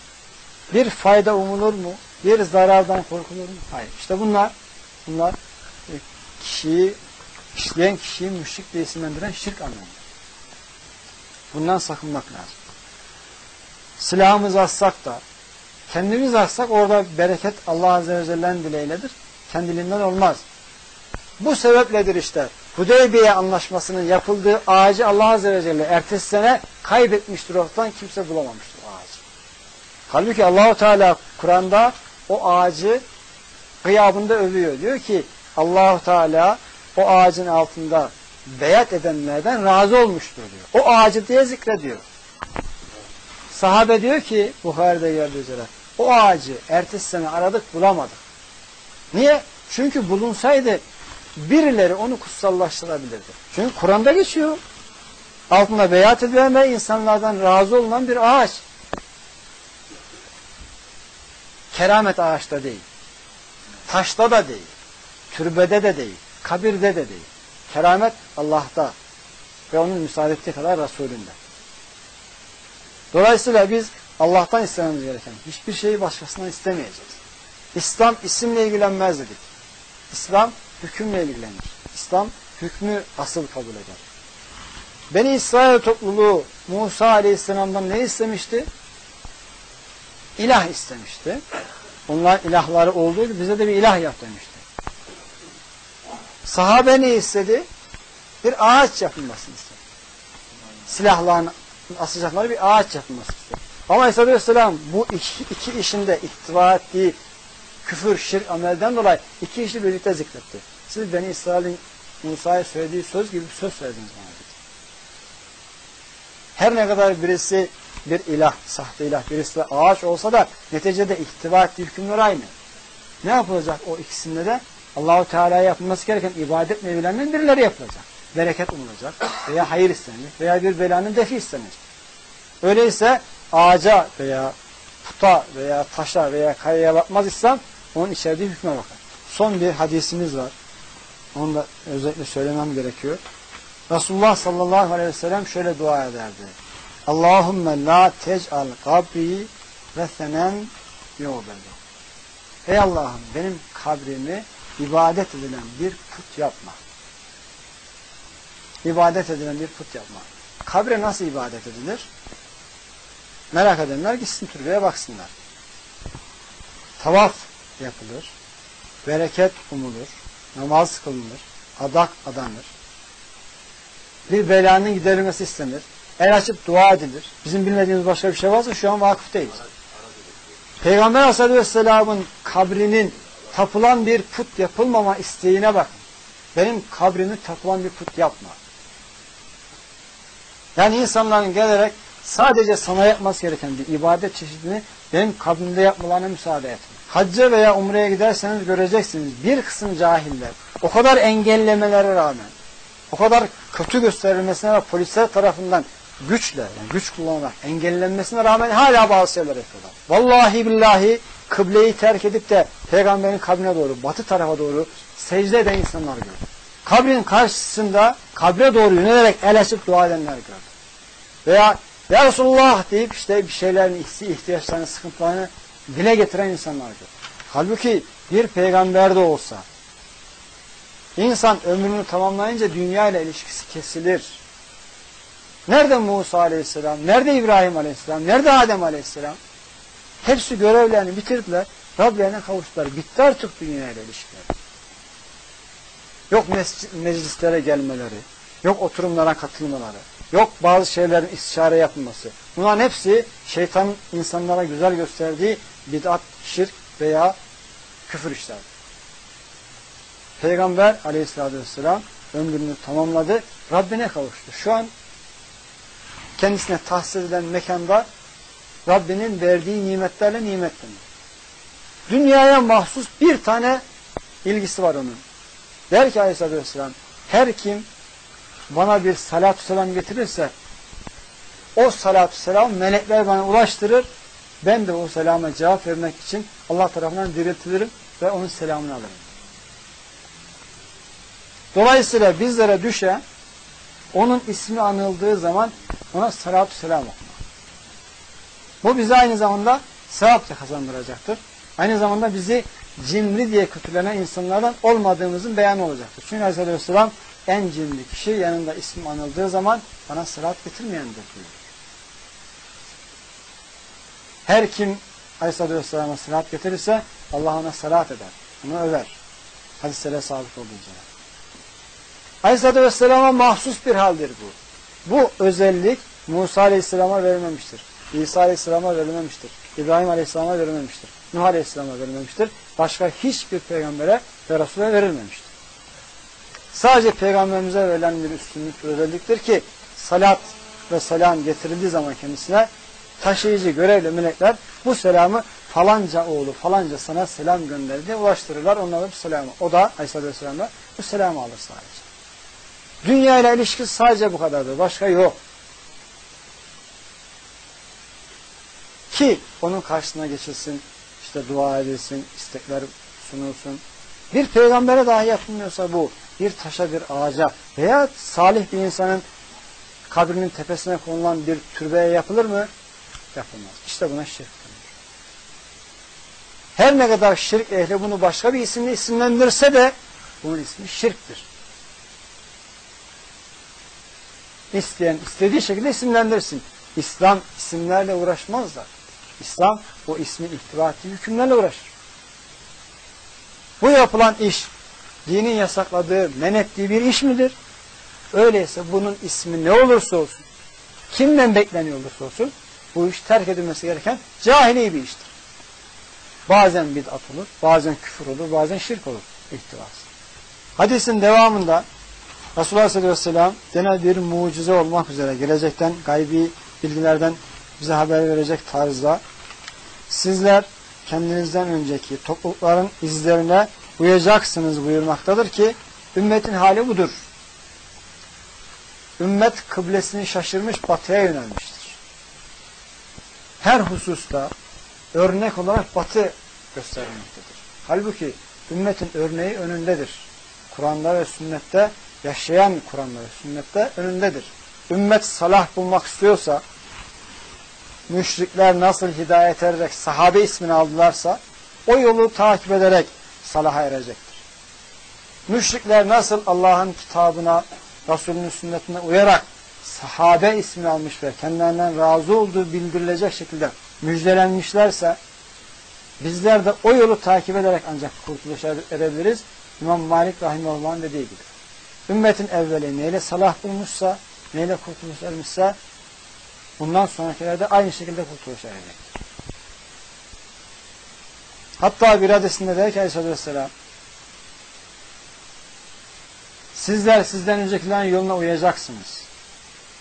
Bir fayda umulur mu? Bir zarardan korkulur mu? Hayır. İşte bunlar bunlar e, kişiyi işleyen kişiyi müşrik diye isimlendiren şirk anlamı. Bundan sakınmak lazım. Silahımızı atsak da kendimiz atsak orada bereket Allah Azze ve Celle'nin dileyledir. Kendiliğinden olmaz. Bu sebepledir işte. Hudeybiye anlaşmasının yapıldığı ağacı Allah Azze ve Celle ertesi sene kaybetmiştir ortadan kimse bulamamıştır ağacı. Halbuki Allahu Teala Kur'an'da o ağacı gıyabında övüyor. Diyor ki Allahu Teala o ağacın altında beyat edenlerden razı olmuştur diyor. O ağacı diye zikrediyor. Sahabe diyor ki Bukhari'de geldiği üzere o ağacı ertesi sene aradık bulamadık. Niye? Çünkü bulunsaydı birileri onu kutsallaştırabilirdi. Çünkü Kur'an'da geçiyor. Altında beyat edilen ve insanlardan razı olunan bir ağaç. Keramet ağaçta değil. Taşta da değil. Türbede de değil. Kabirde de değil. Keramet Allah'ta ve onun müsaade ettiği kadar Resulünde. Dolayısıyla biz Allah'tan istememiz gereken hiçbir şeyi başkasından istemeyeceğiz. İslam isimle ilgilenmez dedik. İslam hükümle ilgilenir. İslam hükmü asıl kabul eder. Beni İsrail topluluğu Musa Aleyhisselam'dan ne istemişti? İlah istemişti. Onlar ilahları olduğu gibi bize de bir ilah yap demişti. Sahabe ne istedi? Bir ağaç yapılmasını istedi. Silahlarını asacakları bir ağaç yapılmasını istedi. Ama Aleyhisselatü Vesselam bu iki, iki işinde ihtiva ettiği küfür, şirk, amelden dolayı iki işi birlikte zikretti. Siz Beni İsrail'in Musa'ya söylediği söz gibi söz söylediniz bana dedi. Her ne kadar birisi bir ilah, sahte ilah, birisi de ağaç olsa da neticede ihtiva ettiği hükümler aynı. Ne yapılacak o ikisinde de? Allahu Teala'ya yapılması gereken ibadet mevlilerinden birileri yapılacak. Bereket umulacak veya hayır istenecek veya bir belanın defi istenecek. Öyleyse ağaca veya puta veya taşa veya kayaya bakmaz İslam onun içerdiği hükme bakar. Son bir hadisimiz var. Onu da özellikle söylemem gerekiyor. Resulullah sallallahu aleyhi ve sellem şöyle dua ederdi. Allahümme la tec'al kabri ve senen yu'bedu. Ey Allah'ım benim kabrimi ibadet edilen bir put yapma. İbadet edilen bir put yapma. Kabre nasıl ibadet edilir? Merak edenler gitsin türbeye baksınlar. Tavaf yapılır. Bereket umulur. Namaz kılınır. Adak adanır. Bir belanın giderilmesi istenir. El açıp dua edilir. Bizim bilmediğimiz başka bir şey varsa şu an vakıf değiliz. Peygamber Aleyhisselatü Vesselam'ın kabrinin tapılan bir put yapılmama isteğine bakın. Benim kabrimi tapılan bir put yapma. Yani insanların gelerek sadece sana yapması gereken bir ibadet çeşidini benim kabrimde yapmalarına müsaade etme. Hacca veya umreye giderseniz göreceksiniz bir kısım cahiller o kadar engellemelere rağmen o kadar kötü gösterilmesine ve polisler tarafından güçle, yani güç kullanarak engellenmesine rağmen hala bazı şeyler yapıyorlar. Vallahi billahi kıbleyi terk edip de peygamberin kabrine doğru, batı tarafa doğru secde eden insanlar gördüm. Kabrin karşısında kabre doğru yönelerek el açıp dua edenler gördüm. Veya Ya Resulullah deyip işte bir şeylerin ihtiyaçlarını, sıkıntılarını dile getiren insanlar gördüm. Halbuki bir peygamber de olsa insan ömrünü tamamlayınca dünya ile ilişkisi kesilir. Nerede Musa aleyhisselam? Nerede İbrahim aleyhisselam? Nerede Adem aleyhisselam? Hepsi görevlerini bitirdiler. Rablerine kavuştular. Bitti artık dünya ile ilişkiler. Yok meclislere gelmeleri, yok oturumlara katılmaları, yok bazı şeylerin istişare yapılması. Bunların hepsi şeytanın insanlara güzel gösterdiği bid'at, şirk veya küfür işler. Peygamber aleyhissalatü vesselam ömrünü tamamladı. Rabbine kavuştu. Şu an kendisine tahsis edilen mekanda Rabbinin verdiği nimetlerle nimetlenir. Dünyaya mahsus bir tane ilgisi var onun. Der ki Aleyhisselatü Vesselam her kim bana bir salatü selam getirirse o salatü selam melekler bana ulaştırır. Ben de o selama cevap vermek için Allah tarafından diriltilirim ve onun selamını alırım. Dolayısıyla bizlere düşen onun ismi anıldığı zaman ona salatü selam okumak. Bu bize aynı zamanda sevap kazandıracaktır. Aynı zamanda bizi cimri diye kötülenen insanlardan olmadığımızın beyanı olacaktır. Çünkü Aleyhisselatü Vesselam en cimri kişi yanında isim anıldığı zaman bana salat getirmeyendir diyor. Her kim Aleyhisselatü Vesselam'a salat getirirse Allah ona salat eder. Onu över. Hadislere sabit olduğu üzere. Aleyhisselatü Vesselam'a mahsus bir haldir bu. Bu özellik Musa Aleyhisselam'a verilmemiştir. İsa Aleyhisselam'a verilmemiştir. İbrahim Aleyhisselam'a verilmemiştir. Nuh Aleyhisselam'a verilmemiştir. Başka hiçbir peygambere ve Resul'e verilmemiştir. Sadece peygamberimize verilen bir üstünlük, bir özelliktir ki salat ve selam getirildiği zaman kendisine taşıyıcı görevli melekler bu selamı falanca oğlu falanca sana selam gönderdi ulaştırırlar onlara bu selamı. O da Aleyhisselatü Vesselam'da bu selamı alır sadece. Dünya ile ilişkisi sadece bu kadardır. Başka yok. Ki onun karşısına geçilsin, işte dua edilsin, istekler sunulsun. Bir peygambere dahi yapılmıyorsa bu, bir taşa, bir ağaca veya salih bir insanın kabrinin tepesine konulan bir türbeye yapılır mı? Yapılmaz. İşte buna şirk denir. Her ne kadar şirk ehli bunu başka bir isimle isimlendirse de bunun ismi şirktir. İsteyen istediği şekilde isimlendirsin. İslam isimlerle uğraşmazlar. İslam o ismin ihtiva ettiği hükümlerle uğraşır. Bu yapılan iş dinin yasakladığı, men ettiği bir iş midir? Öyleyse bunun ismi ne olursa olsun, kimden bekleniyor olursa olsun, bu iş terk edilmesi gereken cahili bir iştir. Bazen bid'at olur, bazen küfür olur, bazen şirk olur ihtivası. Hadisin devamında Resulullah sallallahu aleyhi ve sellem genel bir mucize olmak üzere gelecekten gaybi bilgilerden bize haber verecek tarzda sizler kendinizden önceki toplulukların izlerine uyacaksınız buyurmaktadır ki ümmetin hali budur. Ümmet kıblesini şaşırmış batıya yönelmiştir. Her hususta örnek olarak batı gösterilmektedir. Halbuki ümmetin örneği önündedir. Kur'an'da ve sünnette yaşayan Kur'an'da ve sünnette önündedir. Ümmet salah bulmak istiyorsa müşrikler nasıl hidayet ederek sahabe ismini aldılarsa o yolu takip ederek salaha erecektir. Müşrikler nasıl Allah'ın kitabına, Resulünün sünnetine uyarak sahabe ismini almış ve kendilerinden razı olduğu bildirilecek şekilde müjdelenmişlerse bizler de o yolu takip ederek ancak kurtuluşa erebiliriz. İmam Malik Rahimahullah'ın dediği gibi. Ümmetin evveli neyle salah bulmuşsa, neyle kurtuluş ermişse bundan sonrakilerde aynı şekilde kurtuluş erecektir. Hatta bir hadisinde der ki Aleyhisselatü Vesselam sizler sizden öncekilerin yoluna uyacaksınız.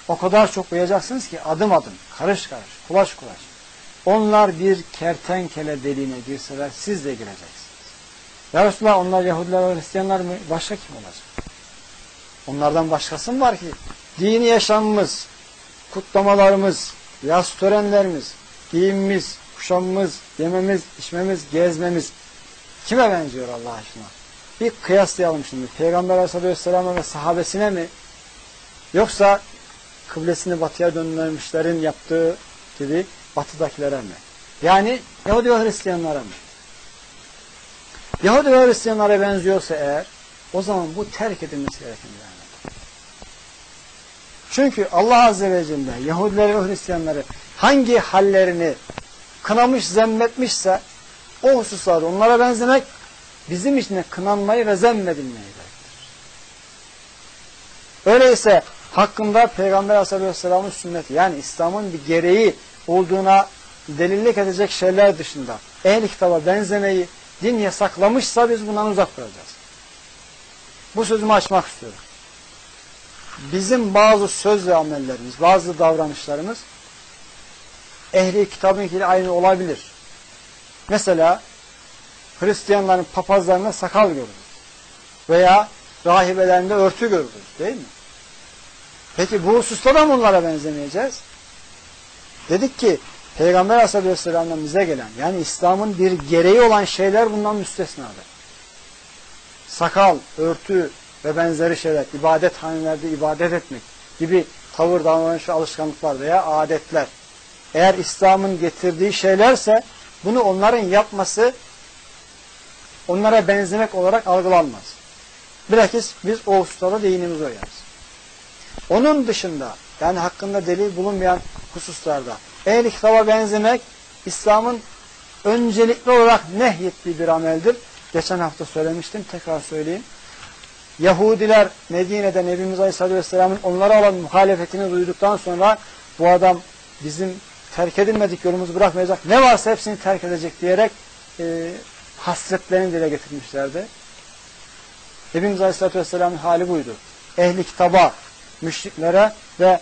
O kadar çok uyacaksınız ki adım adım, karış karış, kulaş kulaş. Onlar bir kertenkele deliğine girseler siz de gireceksiniz. Ya Resulallah onlar Yahudiler ve Hristiyanlar mı? Başka kim olacak? Onlardan başkası mı var ki? Dini yaşamımız, kutlamalarımız, yaz törenlerimiz, giyimimiz, kuşamımız, yememiz, içmemiz, gezmemiz kime benziyor Allah aşkına? Bir kıyaslayalım şimdi. Peygamber Aleyhisselatü ve sahabesine mi? Yoksa kıblesini batıya döndürmüşlerin yaptığı gibi batıdakilere mi? Yani Yahudi ve Hristiyanlara mı? Yahudi ve Hristiyanlara benziyorsa eğer o zaman bu terk edilmesi gereken. Çünkü Allah Azze ve Celle Yahudileri ve Hristiyanları hangi hallerini kınamış, zemmetmişse o hususlarda onlara benzemek bizim için kınanmayı ve zemmedilmeyi gerektirir. Öyleyse hakkında Peygamber Aleyhisselam'ın sünneti yani İslam'ın bir gereği olduğuna delillik edecek şeyler dışında ehl kitaba benzemeyi din yasaklamışsa biz bundan uzak duracağız. Bu sözümü açmak istiyorum. Bizim bazı söz ve amellerimiz, bazı davranışlarımız ehli kitabınkiyle aynı olabilir. Mesela Hristiyanların papazlarında sakal görürüz. Veya rahibelerinde örtü görürüz. Değil mi? Peki bu hususta da mı benzemeyeceğiz? Dedik ki Peygamber Aleyhisselam'dan bize gelen yani İslam'ın bir gereği olan şeyler bundan müstesnadır. Sakal, örtü ve benzeri şeyler, ibadet hanelerde ibadet etmek gibi tavır, davranış ve alışkanlıklar veya adetler eğer İslam'ın getirdiği şeylerse bunu onların yapması onlara benzemek olarak algılanmaz. Bilakis biz o hususlarda dinimizi oyarız. Onun dışında yani hakkında delil bulunmayan hususlarda ehl-i kitaba benzemek İslam'ın öncelikli olarak nehyettiği bir ameldir. Geçen hafta söylemiştim. Tekrar söyleyeyim. Yahudiler Medine'de Nebimiz Aleyhisselatü Vesselam'ın onlara olan muhalefetini duyduktan sonra bu adam bizim terk edilmedik yolumuzu bırakmayacak. Ne varsa hepsini terk edecek diyerek e, hasretlerini dile getirmişlerdi. Nebimiz Aleyhisselatü Vesselam'ın hali buydu. Ehli kitaba, müşriklere ve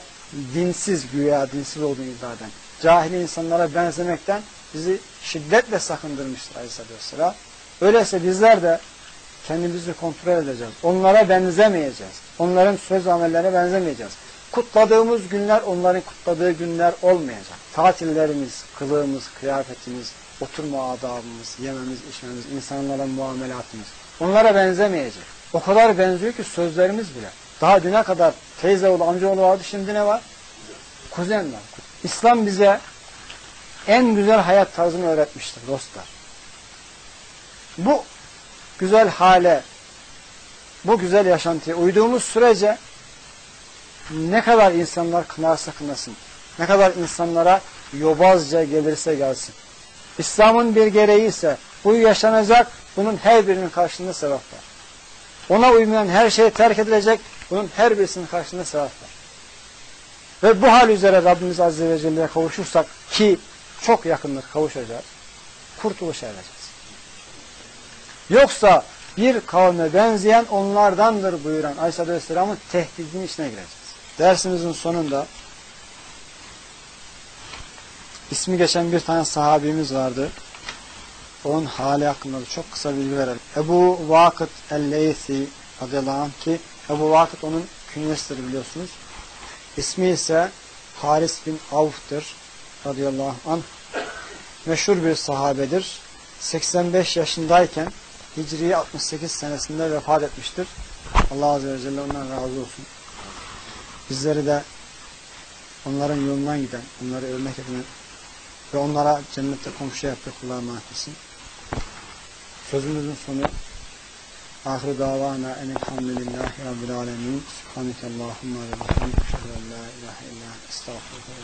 dinsiz güya dinsiz olduğunu iddia eden insanlara benzemekten bizi şiddetle sakındırmıştır Aleyhisselatü Vesselam. Öyleyse bizler de kendimizi kontrol edeceğiz. Onlara benzemeyeceğiz. Onların söz amellerine benzemeyeceğiz. Kutladığımız günler onların kutladığı günler olmayacak. Tatillerimiz, kılığımız, kıyafetimiz, oturma adabımız, yememiz, içmemiz, insanlara muamelatımız onlara benzemeyecek. O kadar benziyor ki sözlerimiz bile. Daha düne kadar teyze oğlu, amcaoğlu vardı. Şimdi ne var? Kuzen var. İslam bize en güzel hayat tarzını öğretmiştir dostlar. Bu güzel hale, bu güzel yaşantıya uyduğumuz sürece ne kadar insanlar kınarsa kınasın, ne kadar insanlara yobazca gelirse gelsin. İslam'ın bir gereği ise bu yaşanacak, bunun her birinin karşılığında sevap var. Ona uymayan her şey terk edilecek, bunun her birisinin karşılığında sevap var. Ve bu hal üzere Rabbimiz Azze ve Celle'ye kavuşursak ki çok yakındır kavuşacağız, kurtuluş ereceğiz. Yoksa bir kavme benzeyen onlardandır buyuran Aleyhisselatü Vesselam'ın tehdidinin içine gireceğiz. Dersimizin sonunda ismi geçen bir tane sahabimiz vardı. Onun hali hakkında da çok kısa bilgi verelim. Ebu Vakıt el-Leysi radıyallahu anh ki Ebu Vakıt onun künyesidir biliyorsunuz. İsmi ise Haris bin Avf'tır radıyallahu anh. Meşhur bir sahabedir. 85 yaşındayken Hicri 68 senesinde vefat etmiştir. Allah Azze ve Celle ondan razı olsun. Bizleri de onların yolundan giden, onları örnek eden ve onlara cennette komşu yaptığı kullarına etsin. Sözümüzün sonu ahir davana enelhamdülillahi rabbil alemin subhaneke allahumma ve bihamdik la ilahe illa estağfurullah